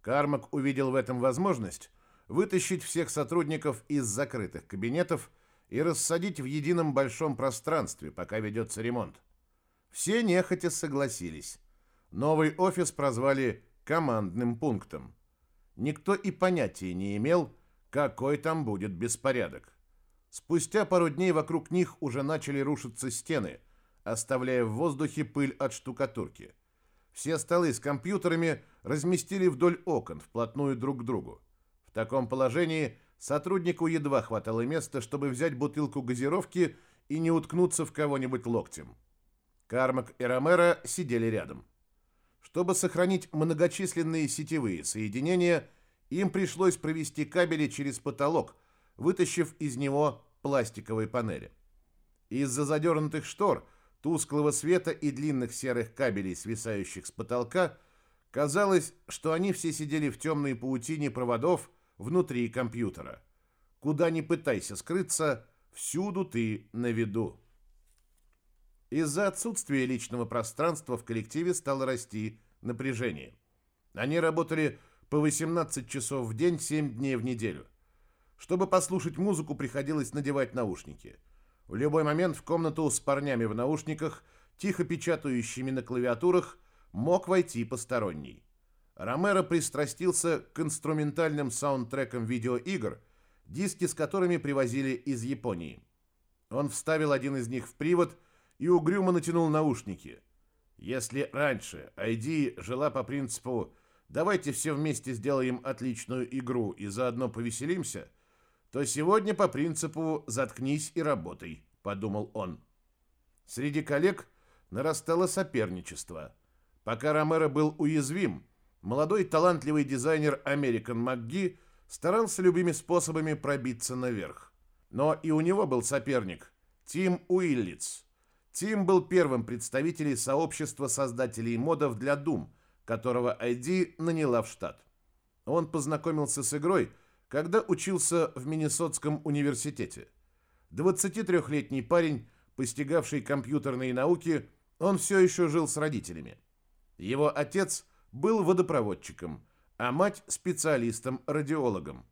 [SPEAKER 1] Кармак увидел в этом возможность вытащить всех сотрудников из закрытых кабинетов и рассадить в едином большом пространстве, пока ведется ремонт. Все нехотя согласились. Новый офис прозвали командным пунктом. Никто и понятия не имел, какой там будет беспорядок. Спустя пару дней вокруг них уже начали рушиться стены, оставляя в воздухе пыль от штукатурки. Все столы с компьютерами разместили вдоль окон, вплотную друг к другу. В таком положении сотруднику едва хватало места, чтобы взять бутылку газировки и не уткнуться в кого-нибудь локтем. Кармак и Ромеро сидели рядом. Чтобы сохранить многочисленные сетевые соединения, им пришлось провести кабели через потолок, вытащив из него пластиковые панели. Из-за задернутых штор, тусклого света и длинных серых кабелей, свисающих с потолка, казалось, что они все сидели в темной паутине проводов внутри компьютера. Куда ни пытайся скрыться, всюду ты на виду. Из-за отсутствия личного пространства в коллективе стало расти напряжение. Они работали по 18 часов в день, 7 дней в неделю. Чтобы послушать музыку, приходилось надевать наушники. В любой момент в комнату с парнями в наушниках, тихо печатающими на клавиатурах, мог войти посторонний. Ромеро пристрастился к инструментальным саундтрекам видеоигр, диски с которыми привозили из Японии. Он вставил один из них в привод – и угрюмо натянул наушники. Если раньше ID жила по принципу «давайте все вместе сделаем отличную игру и заодно повеселимся», то сегодня по принципу «заткнись и работай», — подумал он. Среди коллег нарастало соперничество. Пока Ромеро был уязвим, молодой талантливый дизайнер Американ МакГи старался любыми способами пробиться наверх. Но и у него был соперник – Тим Уиллиц – Тим был первым представителем сообщества создателей модов для Doom, которого ID наняла в штат. Он познакомился с игрой, когда учился в Миннесотском университете. 23-летний парень, постигавший компьютерные науки, он все еще жил с родителями. Его отец был водопроводчиком, а мать – специалистом-радиологом.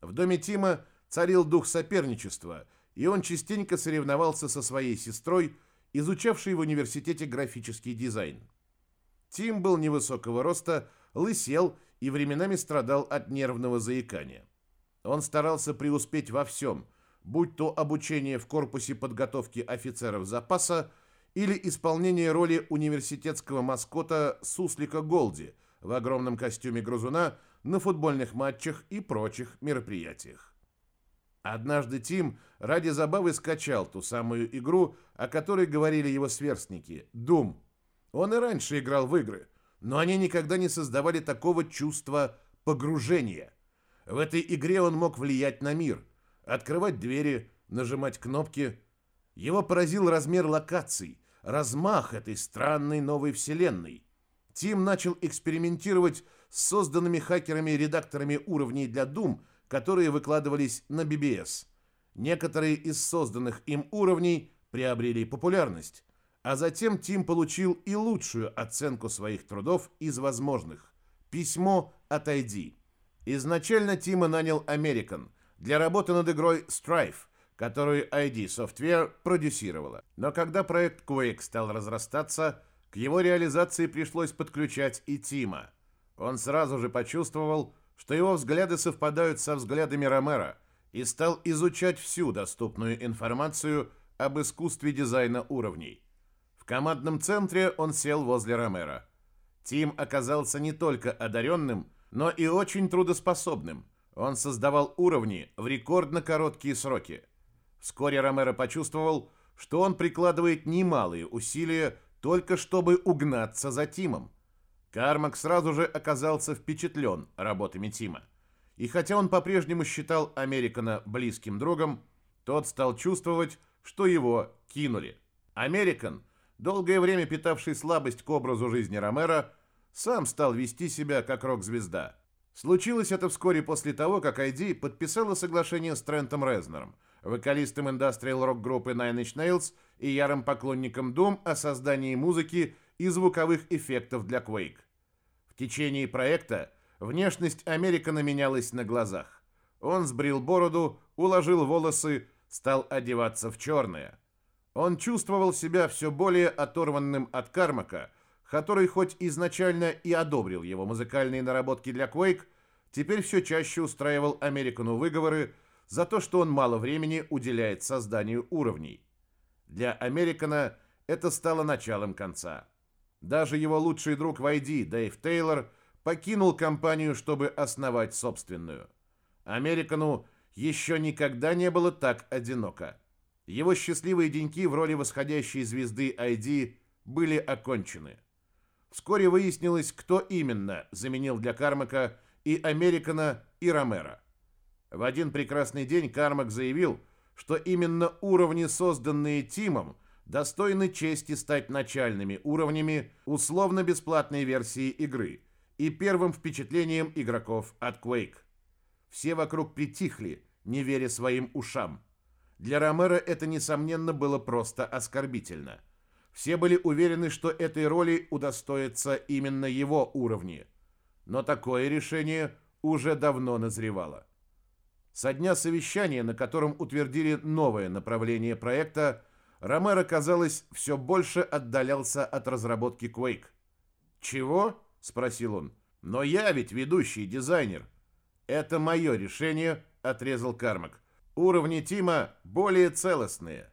[SPEAKER 1] В доме Тима царил дух соперничества, и он частенько соревновался со своей сестрой – изучавший в университете графический дизайн. Тим был невысокого роста, лысел и временами страдал от нервного заикания. Он старался преуспеть во всем, будь то обучение в корпусе подготовки офицеров запаса или исполнение роли университетского маскота Суслика Голди в огромном костюме грызуна на футбольных матчах и прочих мероприятиях. Однажды Тим ради забавы скачал ту самую игру, о которой говорили его сверстники – Doom. Он и раньше играл в игры, но они никогда не создавали такого чувства погружения. В этой игре он мог влиять на мир, открывать двери, нажимать кнопки. Его поразил размер локаций, размах этой странной новой вселенной. Тим начал экспериментировать с созданными хакерами редакторами уровней для Doom, которые выкладывались на BBS. Некоторые из созданных им уровней приобрели популярность, а затем Тим получил и лучшую оценку своих трудов из возможных – письмо от ID. Изначально Тима нанял American для работы над игрой Strife, которую ID Software продюсировала. Но когда проект Quake стал разрастаться, к его реализации пришлось подключать и Тима. Он сразу же почувствовал, что его взгляды совпадают со взглядами Ромера и стал изучать всю доступную информацию об искусстве дизайна уровней. В командном центре он сел возле Ромера. Тим оказался не только одаренным, но и очень трудоспособным. Он создавал уровни в рекордно короткие сроки. Вскоре Ромеро почувствовал, что он прикладывает немалые усилия только чтобы угнаться за Тимом. Кармак сразу же оказался впечатлен работами Тима. И хотя он по-прежнему считал Американа близким другом, тот стал чувствовать, что его кинули. Американ, долгое время питавший слабость к образу жизни Ромеро, сам стал вести себя как рок-звезда. Случилось это вскоре после того, как ID подписала соглашение с Трентом Резнером, вокалистом индастриал-рок группы Nine Inch Nails и ярым поклонником Doom о создании музыки и звуковых эффектов для Quake. В течение проекта внешность Американа менялась на глазах. Он сбрил бороду, уложил волосы, стал одеваться в черное. Он чувствовал себя все более оторванным от Кармака, который хоть изначально и одобрил его музыкальные наработки для Quake, теперь все чаще устраивал Американу выговоры за то, что он мало времени уделяет созданию уровней. Для Американа это стало началом конца. Даже его лучший друг в ID, Дэйв Тейлор, покинул компанию, чтобы основать собственную. Американу еще никогда не было так одиноко. Его счастливые деньки в роли восходящей звезды ID были окончены. Вскоре выяснилось, кто именно заменил для Кармака и Американа, и Ромера. В один прекрасный день Кармак заявил, что именно уровни, созданные Тимом, достойны чести стать начальными уровнями условно-бесплатной версии игры и первым впечатлением игроков от Quake. Все вокруг притихли, не веря своим ушам. Для Ромера это, несомненно, было просто оскорбительно. Все были уверены, что этой роли удостоится именно его уровни. Но такое решение уже давно назревало. Со дня совещания, на котором утвердили новое направление проекта, Ромеро, казалось, все больше отдалялся от разработки Quake. «Чего?» – спросил он. «Но я ведь ведущий дизайнер». «Это мое решение», – отрезал Кармак. «Уровни Тима более целостные».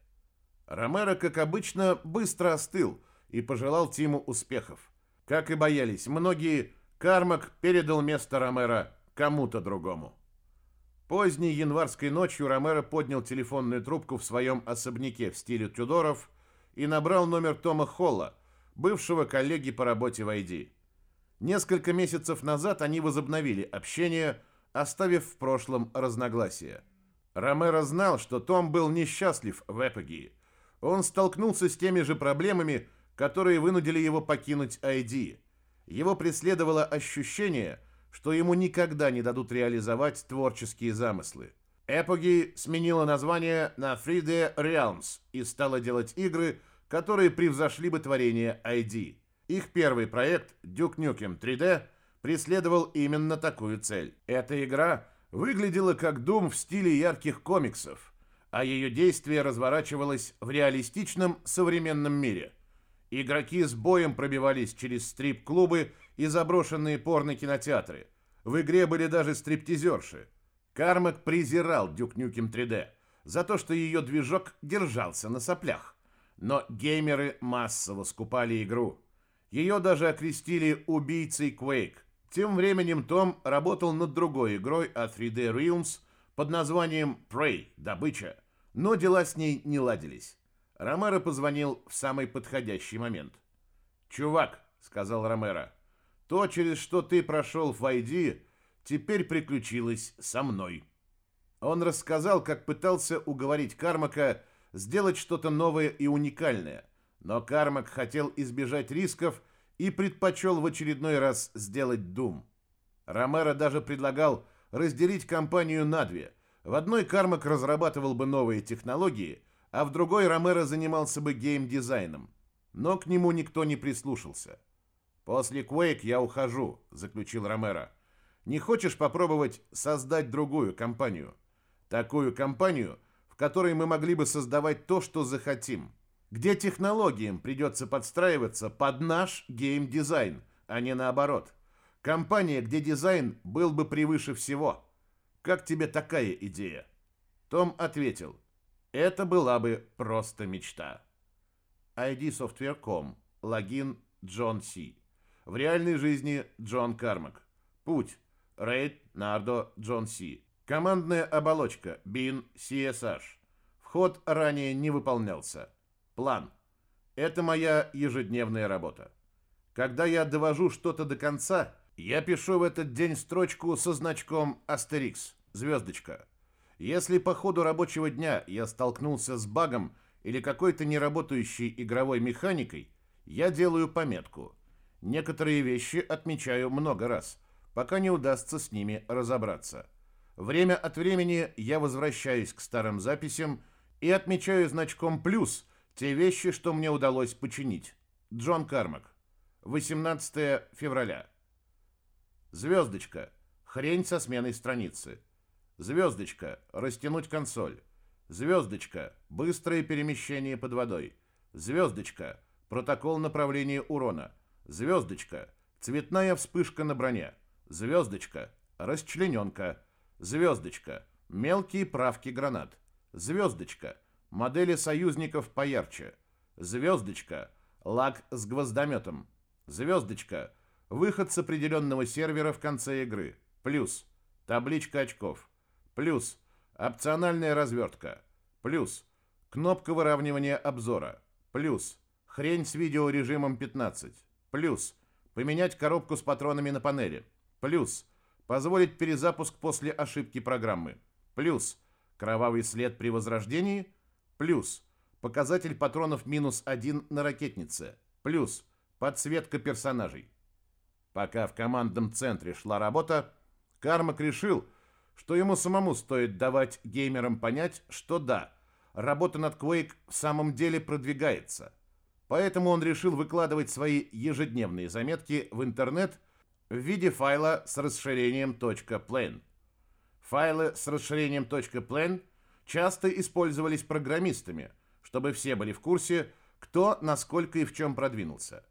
[SPEAKER 1] Ромеро, как обычно, быстро остыл и пожелал Тиму успехов. Как и боялись многие, Кармак передал место Ромеро кому-то другому. Поздней январской ночью Ромеро поднял телефонную трубку в своем особняке в стиле Тюдоров и набрал номер Тома Холла, бывшего коллеги по работе в ID. Несколько месяцев назад они возобновили общение, оставив в прошлом разногласия. Ромеро знал, что Том был несчастлив в Эпогии. Он столкнулся с теми же проблемами, которые вынудили его покинуть ID. Его преследовало ощущение – что ему никогда не дадут реализовать творческие замыслы. Эпоги сменила название на 3D Realms и стала делать игры, которые превзошли бы творение ID. Их первый проект, Duke Nukem 3D, преследовал именно такую цель. Эта игра выглядела как Doom в стиле ярких комиксов, а ее действие разворачивалось в реалистичном современном мире. Игроки с боем пробивались через стрип-клубы и заброшенные порно-кинотеатры. В игре были даже стриптизерши. Кармак презирал Duke Nukem 3D за то, что ее движок держался на соплях. Но геймеры массово скупали игру. Ее даже окрестили убийцей Quake. Тем временем Том работал над другой игрой от 3D Realms под названием Prey – Добыча. Но дела с ней не ладились. Ромеро позвонил в самый подходящий момент. «Чувак», — сказал Ромеро, то, через что ты прошел в ID, теперь приключилось со мной. Он рассказал, как пытался уговорить Кармака сделать что-то новое и уникальное, но Кармак хотел избежать рисков и предпочел в очередной раз сделать Doom. Ромеро даже предлагал разделить компанию на две. В одной Кармак разрабатывал бы новые технологии, а в другой Ромеро занимался бы геймдизайном. Но к нему никто не прислушался. «После Quake я ухожу», — заключил Ромеро. «Не хочешь попробовать создать другую компанию? Такую компанию, в которой мы могли бы создавать то, что захотим, где технологиям придется подстраиваться под наш геймдизайн, а не наоборот. Компания, где дизайн был бы превыше всего. Как тебе такая идея?» Том ответил, «Это была бы просто мечта». ID Software.com, логин John C. В реальной жизни Джон Кармак. Путь. Raid Nardo John C. Командная оболочка Bin CSH. Вход ранее не выполнялся. План. Это моя ежедневная работа. Когда я довожу что-то до конца, я пишу в этот день строчку со значком Астерикс, звездочка. Если по ходу рабочего дня я столкнулся с багом или какой-то неработающей игровой механикой, я делаю пометку. Некоторые вещи отмечаю много раз, пока не удастся с ними разобраться. Время от времени я возвращаюсь к старым записям и отмечаю значком «плюс» те вещи, что мне удалось починить. Джон Кармак. 18 февраля. Звездочка. Хрень со сменой страницы. Звездочка. Растянуть консоль. Звездочка. Быстрое перемещение под водой. Звездочка. Протокол направления урона. Звездочка. Цветная вспышка на броне. Звездочка. Расчлененка. Звездочка. Мелкие правки гранат. Звездочка. Модели союзников поярче. Звездочка. Лак с гвоздометом. Звездочка. Выход с определенного сервера в конце игры. Плюс. Табличка очков. Плюс. Опциональная развертка. Плюс. Кнопка выравнивания обзора. Плюс. Хрень с видеорежимом 15. Плюс. Поменять коробку с патронами на панели. Плюс. Позволить перезапуск после ошибки программы. Плюс. Кровавый след при возрождении. Плюс. Показатель патронов минус один на ракетнице. Плюс. Подсветка персонажей. Пока в командном центре шла работа, Кармак решил, что ему самому стоит давать геймерам понять, что да, работа над Quake в самом деле продвигается. Поэтому он решил выкладывать свои ежедневные заметки в интернет в виде файла с расширением .plan. Файлы с расширением .plan часто использовались программистами, чтобы все были в курсе, кто насколько и в чем продвинулся.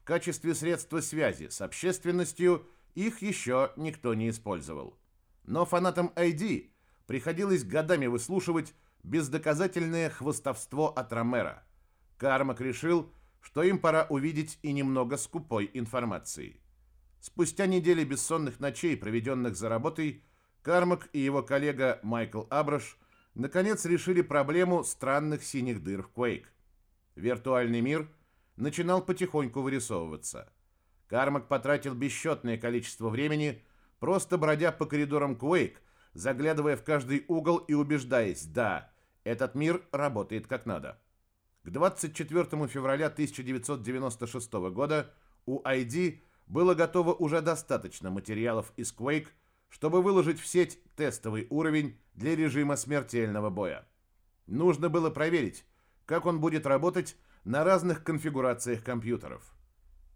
[SPEAKER 1] В качестве средства связи с общественностью их еще никто не использовал. Но фанатам ID приходилось годами выслушивать бездоказательное хвостовство от Ромера. Кармак решил, что им пора увидеть и немного скупой информации. Спустя недели бессонных ночей, проведенных за работой, Кармак и его коллега Майкл Абраш наконец решили проблему странных синих дыр в Quake. Виртуальный мир начинал потихоньку вырисовываться. Кармак потратил бесчетное количество времени, просто бродя по коридорам Quake, заглядывая в каждый угол и убеждаясь, да, этот мир работает как надо. К 24 февраля 1996 года у ID было готово уже достаточно материалов из Quake, чтобы выложить в сеть тестовый уровень для режима смертельного боя. Нужно было проверить, как он будет работать на разных конфигурациях компьютеров.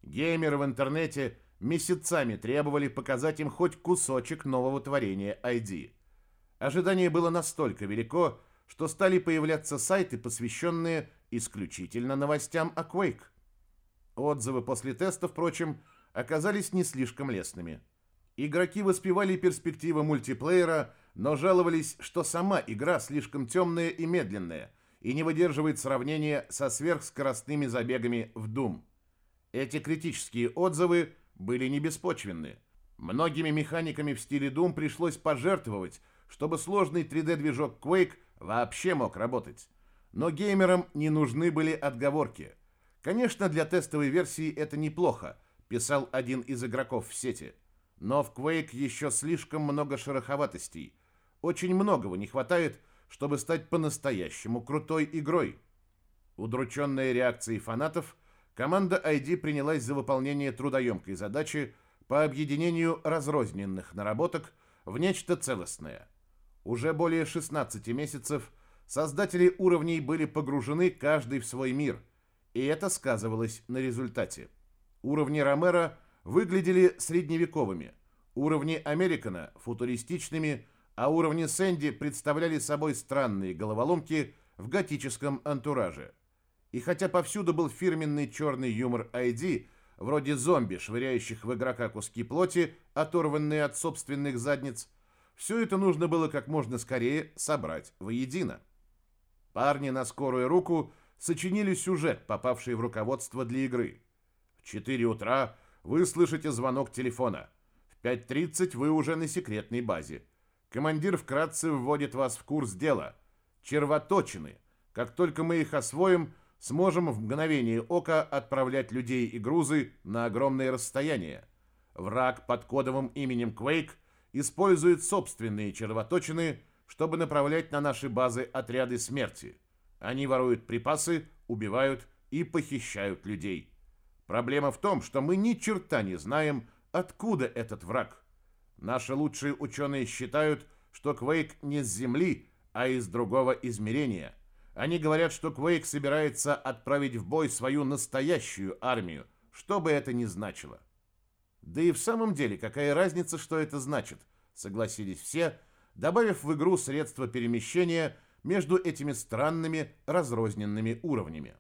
[SPEAKER 1] Геймеры в интернете месяцами требовали показать им хоть кусочек нового творения ID. Ожидание было настолько велико, что стали появляться сайты, посвященные исключительно новостям о Quake. Отзывы после теста, впрочем, оказались не слишком лестными. Игроки воспевали перспективы мультиплеера, но жаловались, что сама игра слишком темная и медленная и не выдерживает сравнения со сверхскоростными забегами в Doom. Эти критические отзывы были не беспочвенны. Многими механиками в стиле Doom пришлось пожертвовать, чтобы сложный 3D-движок Quake вообще мог работать. Но геймерам не нужны были отговорки. Конечно, для тестовой версии это неплохо, писал один из игроков в сети. Но в Quake еще слишком много шероховатостей. Очень многого не хватает, чтобы стать по-настоящему крутой игрой. Удрученная реакцией фанатов, команда ID принялась за выполнение трудоемкой задачи по объединению разрозненных наработок в нечто целостное. Уже более 16 месяцев создатели уровней были погружены каждый в свой мир, и это сказывалось на результате. Уровни Ромеро выглядели средневековыми, уровни Американа – футуристичными, а уровни Сэнди представляли собой странные головоломки в готическом антураже. И хотя повсюду был фирменный черный юмор ID, вроде зомби, швыряющих в игрока куски плоти, оторванные от собственных задниц, все это нужно было как можно скорее собрать воедино. Парни на скорую руку сочинили сюжет, попавший в руководство для игры. В 4 утра вы слышите звонок телефона. В 5.30 вы уже на секретной базе. Командир вкратце вводит вас в курс дела. Червоточины. Как только мы их освоим, сможем в мгновение ока отправлять людей и грузы на огромные расстояния. Враг под кодовым именем Quake использует собственные червоточины, чтобы направлять на наши базы отряды смерти. Они воруют припасы, убивают и похищают людей. Проблема в том, что мы ни черта не знаем, откуда этот враг. Наши лучшие ученые считают, что Квейк не с Земли, а из другого измерения. Они говорят, что Квейк собирается отправить в бой свою настоящую армию, что бы это ни значило. Да и в самом деле, какая разница, что это значит, согласились все, добавив в игру средства перемещения между этими странными разрозненными уровнями.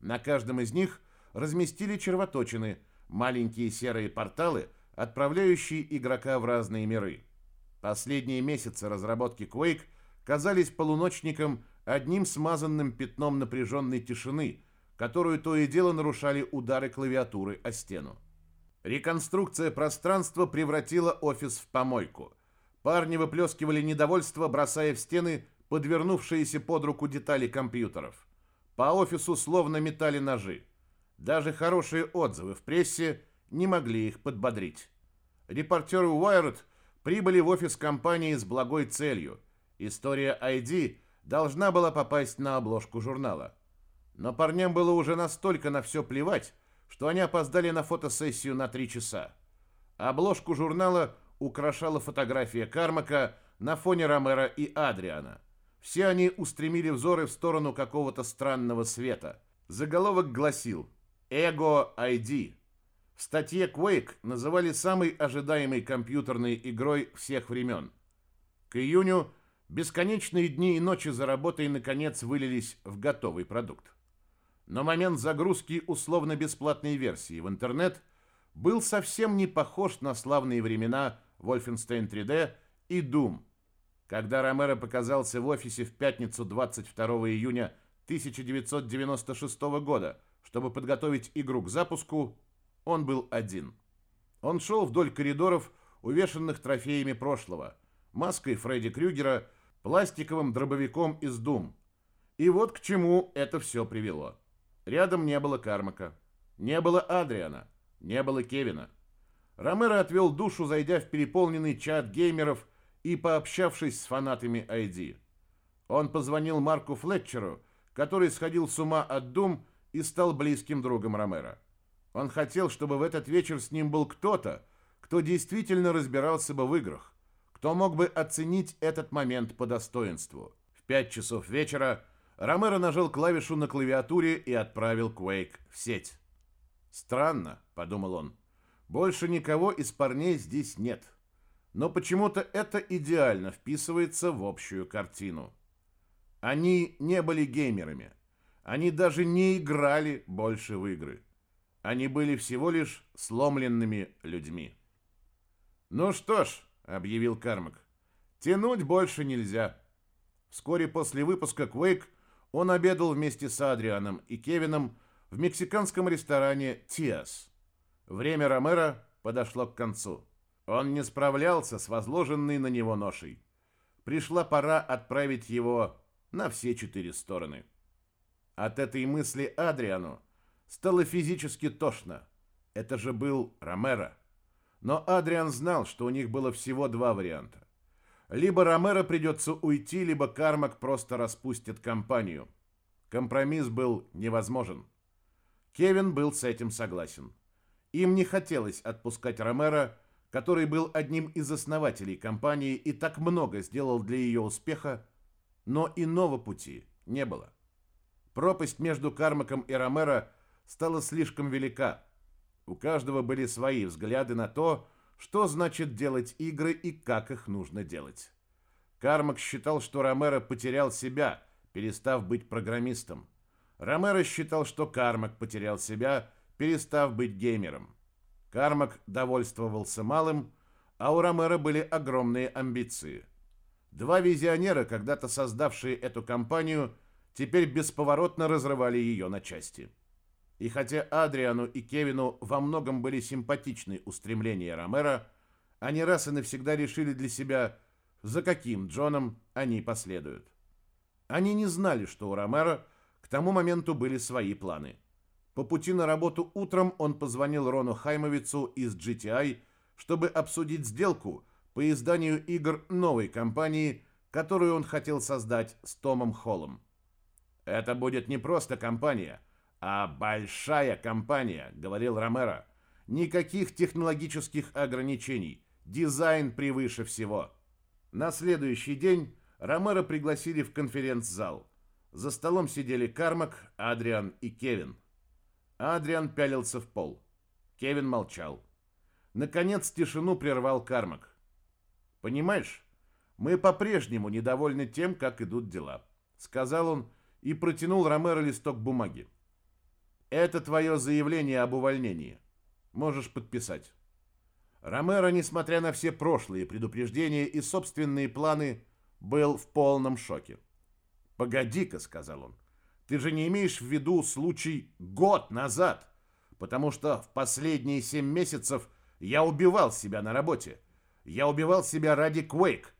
[SPEAKER 1] На каждом из них – разместили червоточины, маленькие серые порталы, отправляющие игрока в разные миры. Последние месяцы разработки Quake казались полуночником одним смазанным пятном напряженной тишины, которую то и дело нарушали удары клавиатуры о стену. Реконструкция пространства превратила офис в помойку. Парни выплескивали недовольство, бросая в стены подвернувшиеся под руку детали компьютеров. По офису словно метали ножи. Даже хорошие отзывы в прессе не могли их подбодрить. Репортеры Wired прибыли в офис компании с благой целью. История ID должна была попасть на обложку журнала. Но парням было уже настолько на все плевать, что они опоздали на фотосессию на три часа. Обложку журнала украшала фотография Кармака на фоне Ромера и Адриана. Все они устремили взоры в сторону какого-то странного света. Заголовок гласил Ego ID. В статье Quake называли самой ожидаемой компьютерной игрой всех времен. К июню бесконечные дни и ночи за работой наконец вылились в готовый продукт. Но момент загрузки условно-бесплатной версии в интернет был совсем не похож на славные времена Wolfenstein 3D и Doom. Когда Ромеро показался в офисе в пятницу 22 июня 1996 года – чтобы подготовить игру к запуску, он был один. Он шел вдоль коридоров, увешанных трофеями прошлого, маской Фредди Крюгера, пластиковым дробовиком из Дум. И вот к чему это все привело. Рядом не было Кармака, не было Адриана, не было Кевина. Ромеро отвел душу, зайдя в переполненный чат геймеров и пообщавшись с фанатами ID. Он позвонил Марку Флетчеру, который сходил с ума от Дум и стал близким другом Ромеро. Он хотел, чтобы в этот вечер с ним был кто-то, кто действительно разбирался бы в играх, кто мог бы оценить этот момент по достоинству. В пять часов вечера Ромеро нажал клавишу на клавиатуре и отправил Quake в сеть. «Странно», — подумал он, — «больше никого из парней здесь нет». Но почему-то это идеально вписывается в общую картину. Они не были геймерами. Они даже не играли больше в игры. Они были всего лишь сломленными людьми. «Ну что ж», — объявил Кармак, — «тянуть больше нельзя». Вскоре после выпуска «Квейк» он обедал вместе с Адрианом и Кевином в мексиканском ресторане «Тиас». Время Ромеро подошло к концу. Он не справлялся с возложенной на него ношей. Пришла пора отправить его на все четыре стороны. От этой мысли Адриану стало физически тошно. Это же был Ромеро. Но Адриан знал, что у них было всего два варианта. Либо Ромеро придется уйти, либо Кармак просто распустит компанию. Компромисс был невозможен. Кевин был с этим согласен. Им не хотелось отпускать Ромеро, который был одним из основателей компании и так много сделал для ее успеха, но иного пути не было. Пропасть между Кармаком и Ромеро стала слишком велика. У каждого были свои взгляды на то, что значит делать игры и как их нужно делать. Кармак считал, что Ромеро потерял себя, перестав быть программистом. Ромеро считал, что Кармак потерял себя, перестав быть геймером. Кармак довольствовался малым, а у Ромеро были огромные амбиции. Два визионера, когда-то создавшие эту компанию, теперь бесповоротно разрывали ее на части. И хотя Адриану и Кевину во многом были симпатичны устремления Ромеро, они раз и навсегда решили для себя, за каким Джоном они последуют. Они не знали, что у Ромеро к тому моменту были свои планы. По пути на работу утром он позвонил Рону Хаймовицу из GTI, чтобы обсудить сделку по изданию игр новой компании, которую он хотел создать с Томом Холлом. «Это будет не просто компания», «А большая компания», — говорил Ромеро. «Никаких технологических ограничений. Дизайн превыше всего». На следующий день Ромеро пригласили в конференц-зал. За столом сидели Кармак, Адриан и Кевин. Адриан пялился в пол. Кевин молчал. Наконец тишину прервал Кармак. «Понимаешь, мы по-прежнему недовольны тем, как идут дела», — сказал он и протянул Ромеро листок бумаги. Это твое заявление об увольнении. Можешь подписать. Ромеро, несмотря на все прошлые предупреждения и собственные планы, был в полном шоке. «Погоди-ка», — сказал он, — «ты же не имеешь в виду случай год назад, потому что в последние семь месяцев я убивал себя на работе. Я убивал себя ради Квейк».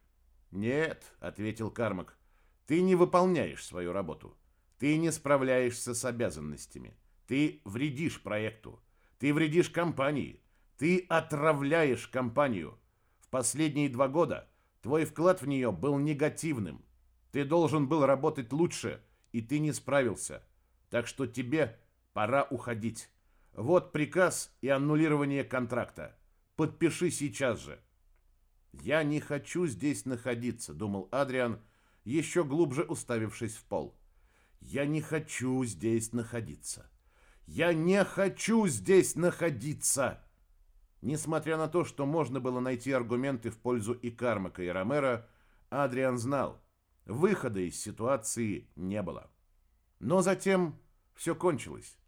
[SPEAKER 1] «Нет», — ответил Кармак, — «ты не выполняешь свою работу. Ты не справляешься с обязанностями. Ты вредишь проекту. Ты вредишь компании. Ты отравляешь компанию. В последние два года твой вклад в нее был негативным. Ты должен был работать лучше, и ты не справился. Так что тебе пора уходить. Вот приказ и аннулирование контракта. Подпиши сейчас же. Я не хочу здесь находиться, думал Адриан, еще глубже уставившись в пол. Я не хочу здесь находиться. Я не хочу здесь находиться!» Несмотря на то, что можно было найти аргументы в пользу и Кармака, и Ромера, Адриан знал, выхода из ситуации не было. Но затем все кончилось.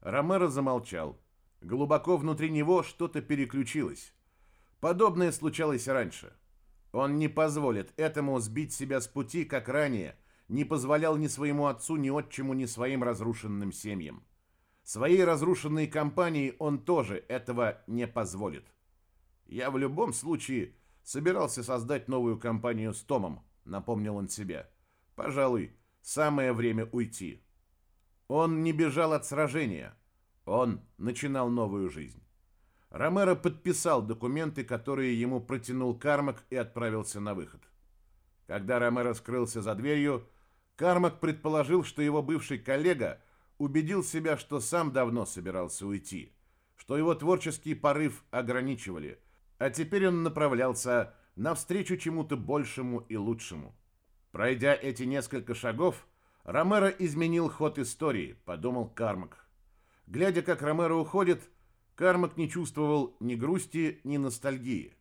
[SPEAKER 1] Ромеро замолчал. Глубоко внутри него что-то переключилось. Подобное случалось раньше. Он не позволит этому сбить себя с пути, как ранее, не позволял ни своему отцу, ни отчиму, ни своим разрушенным семьям. Своей разрушенной компании он тоже этого не позволит. Я в любом случае собирался создать новую компанию с Томом, напомнил он себе. Пожалуй, самое время уйти. Он не бежал от сражения. Он начинал новую жизнь. Ромеро подписал документы, которые ему протянул Кармак и отправился на выход. Когда Ромеро скрылся за дверью, Кармак предположил, что его бывший коллега – убедил себя, что сам давно собирался уйти, что его творческий порыв ограничивали, а теперь он направлялся навстречу чему-то большему и лучшему. Пройдя эти несколько шагов, Ромеро изменил ход истории, подумал Кармак. Глядя, как Ромеро уходит, Кармак не чувствовал ни грусти, ни ностальгии.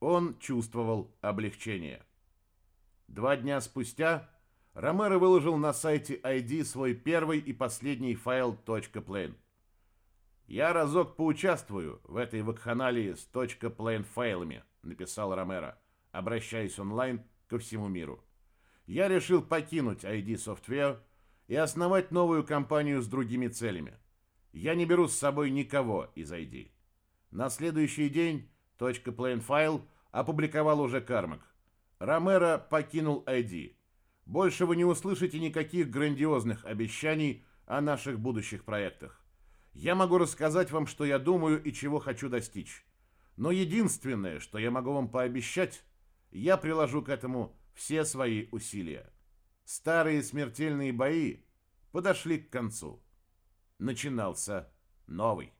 [SPEAKER 1] Он чувствовал облегчение. Два дня спустя Ромеро выложил на сайте ID свой первый и последний файл .plain. «Я разок поучаствую в этой вакханалии с .plain файлами», написал Ромеро, обращаясь онлайн ко всему миру. «Я решил покинуть ID Software и основать новую компанию с другими целями. Я не беру с собой никого из ID». На следующий день .plain файл опубликовал уже Кармак. Ромеро покинул ID – больше вы не услышите никаких грандиозных обещаний о наших будущих проектах. Я могу рассказать вам, что я думаю и чего хочу достичь. Но единственное, что я могу вам пообещать, я приложу к этому все свои усилия. Старые смертельные бои подошли к концу. начинался новый.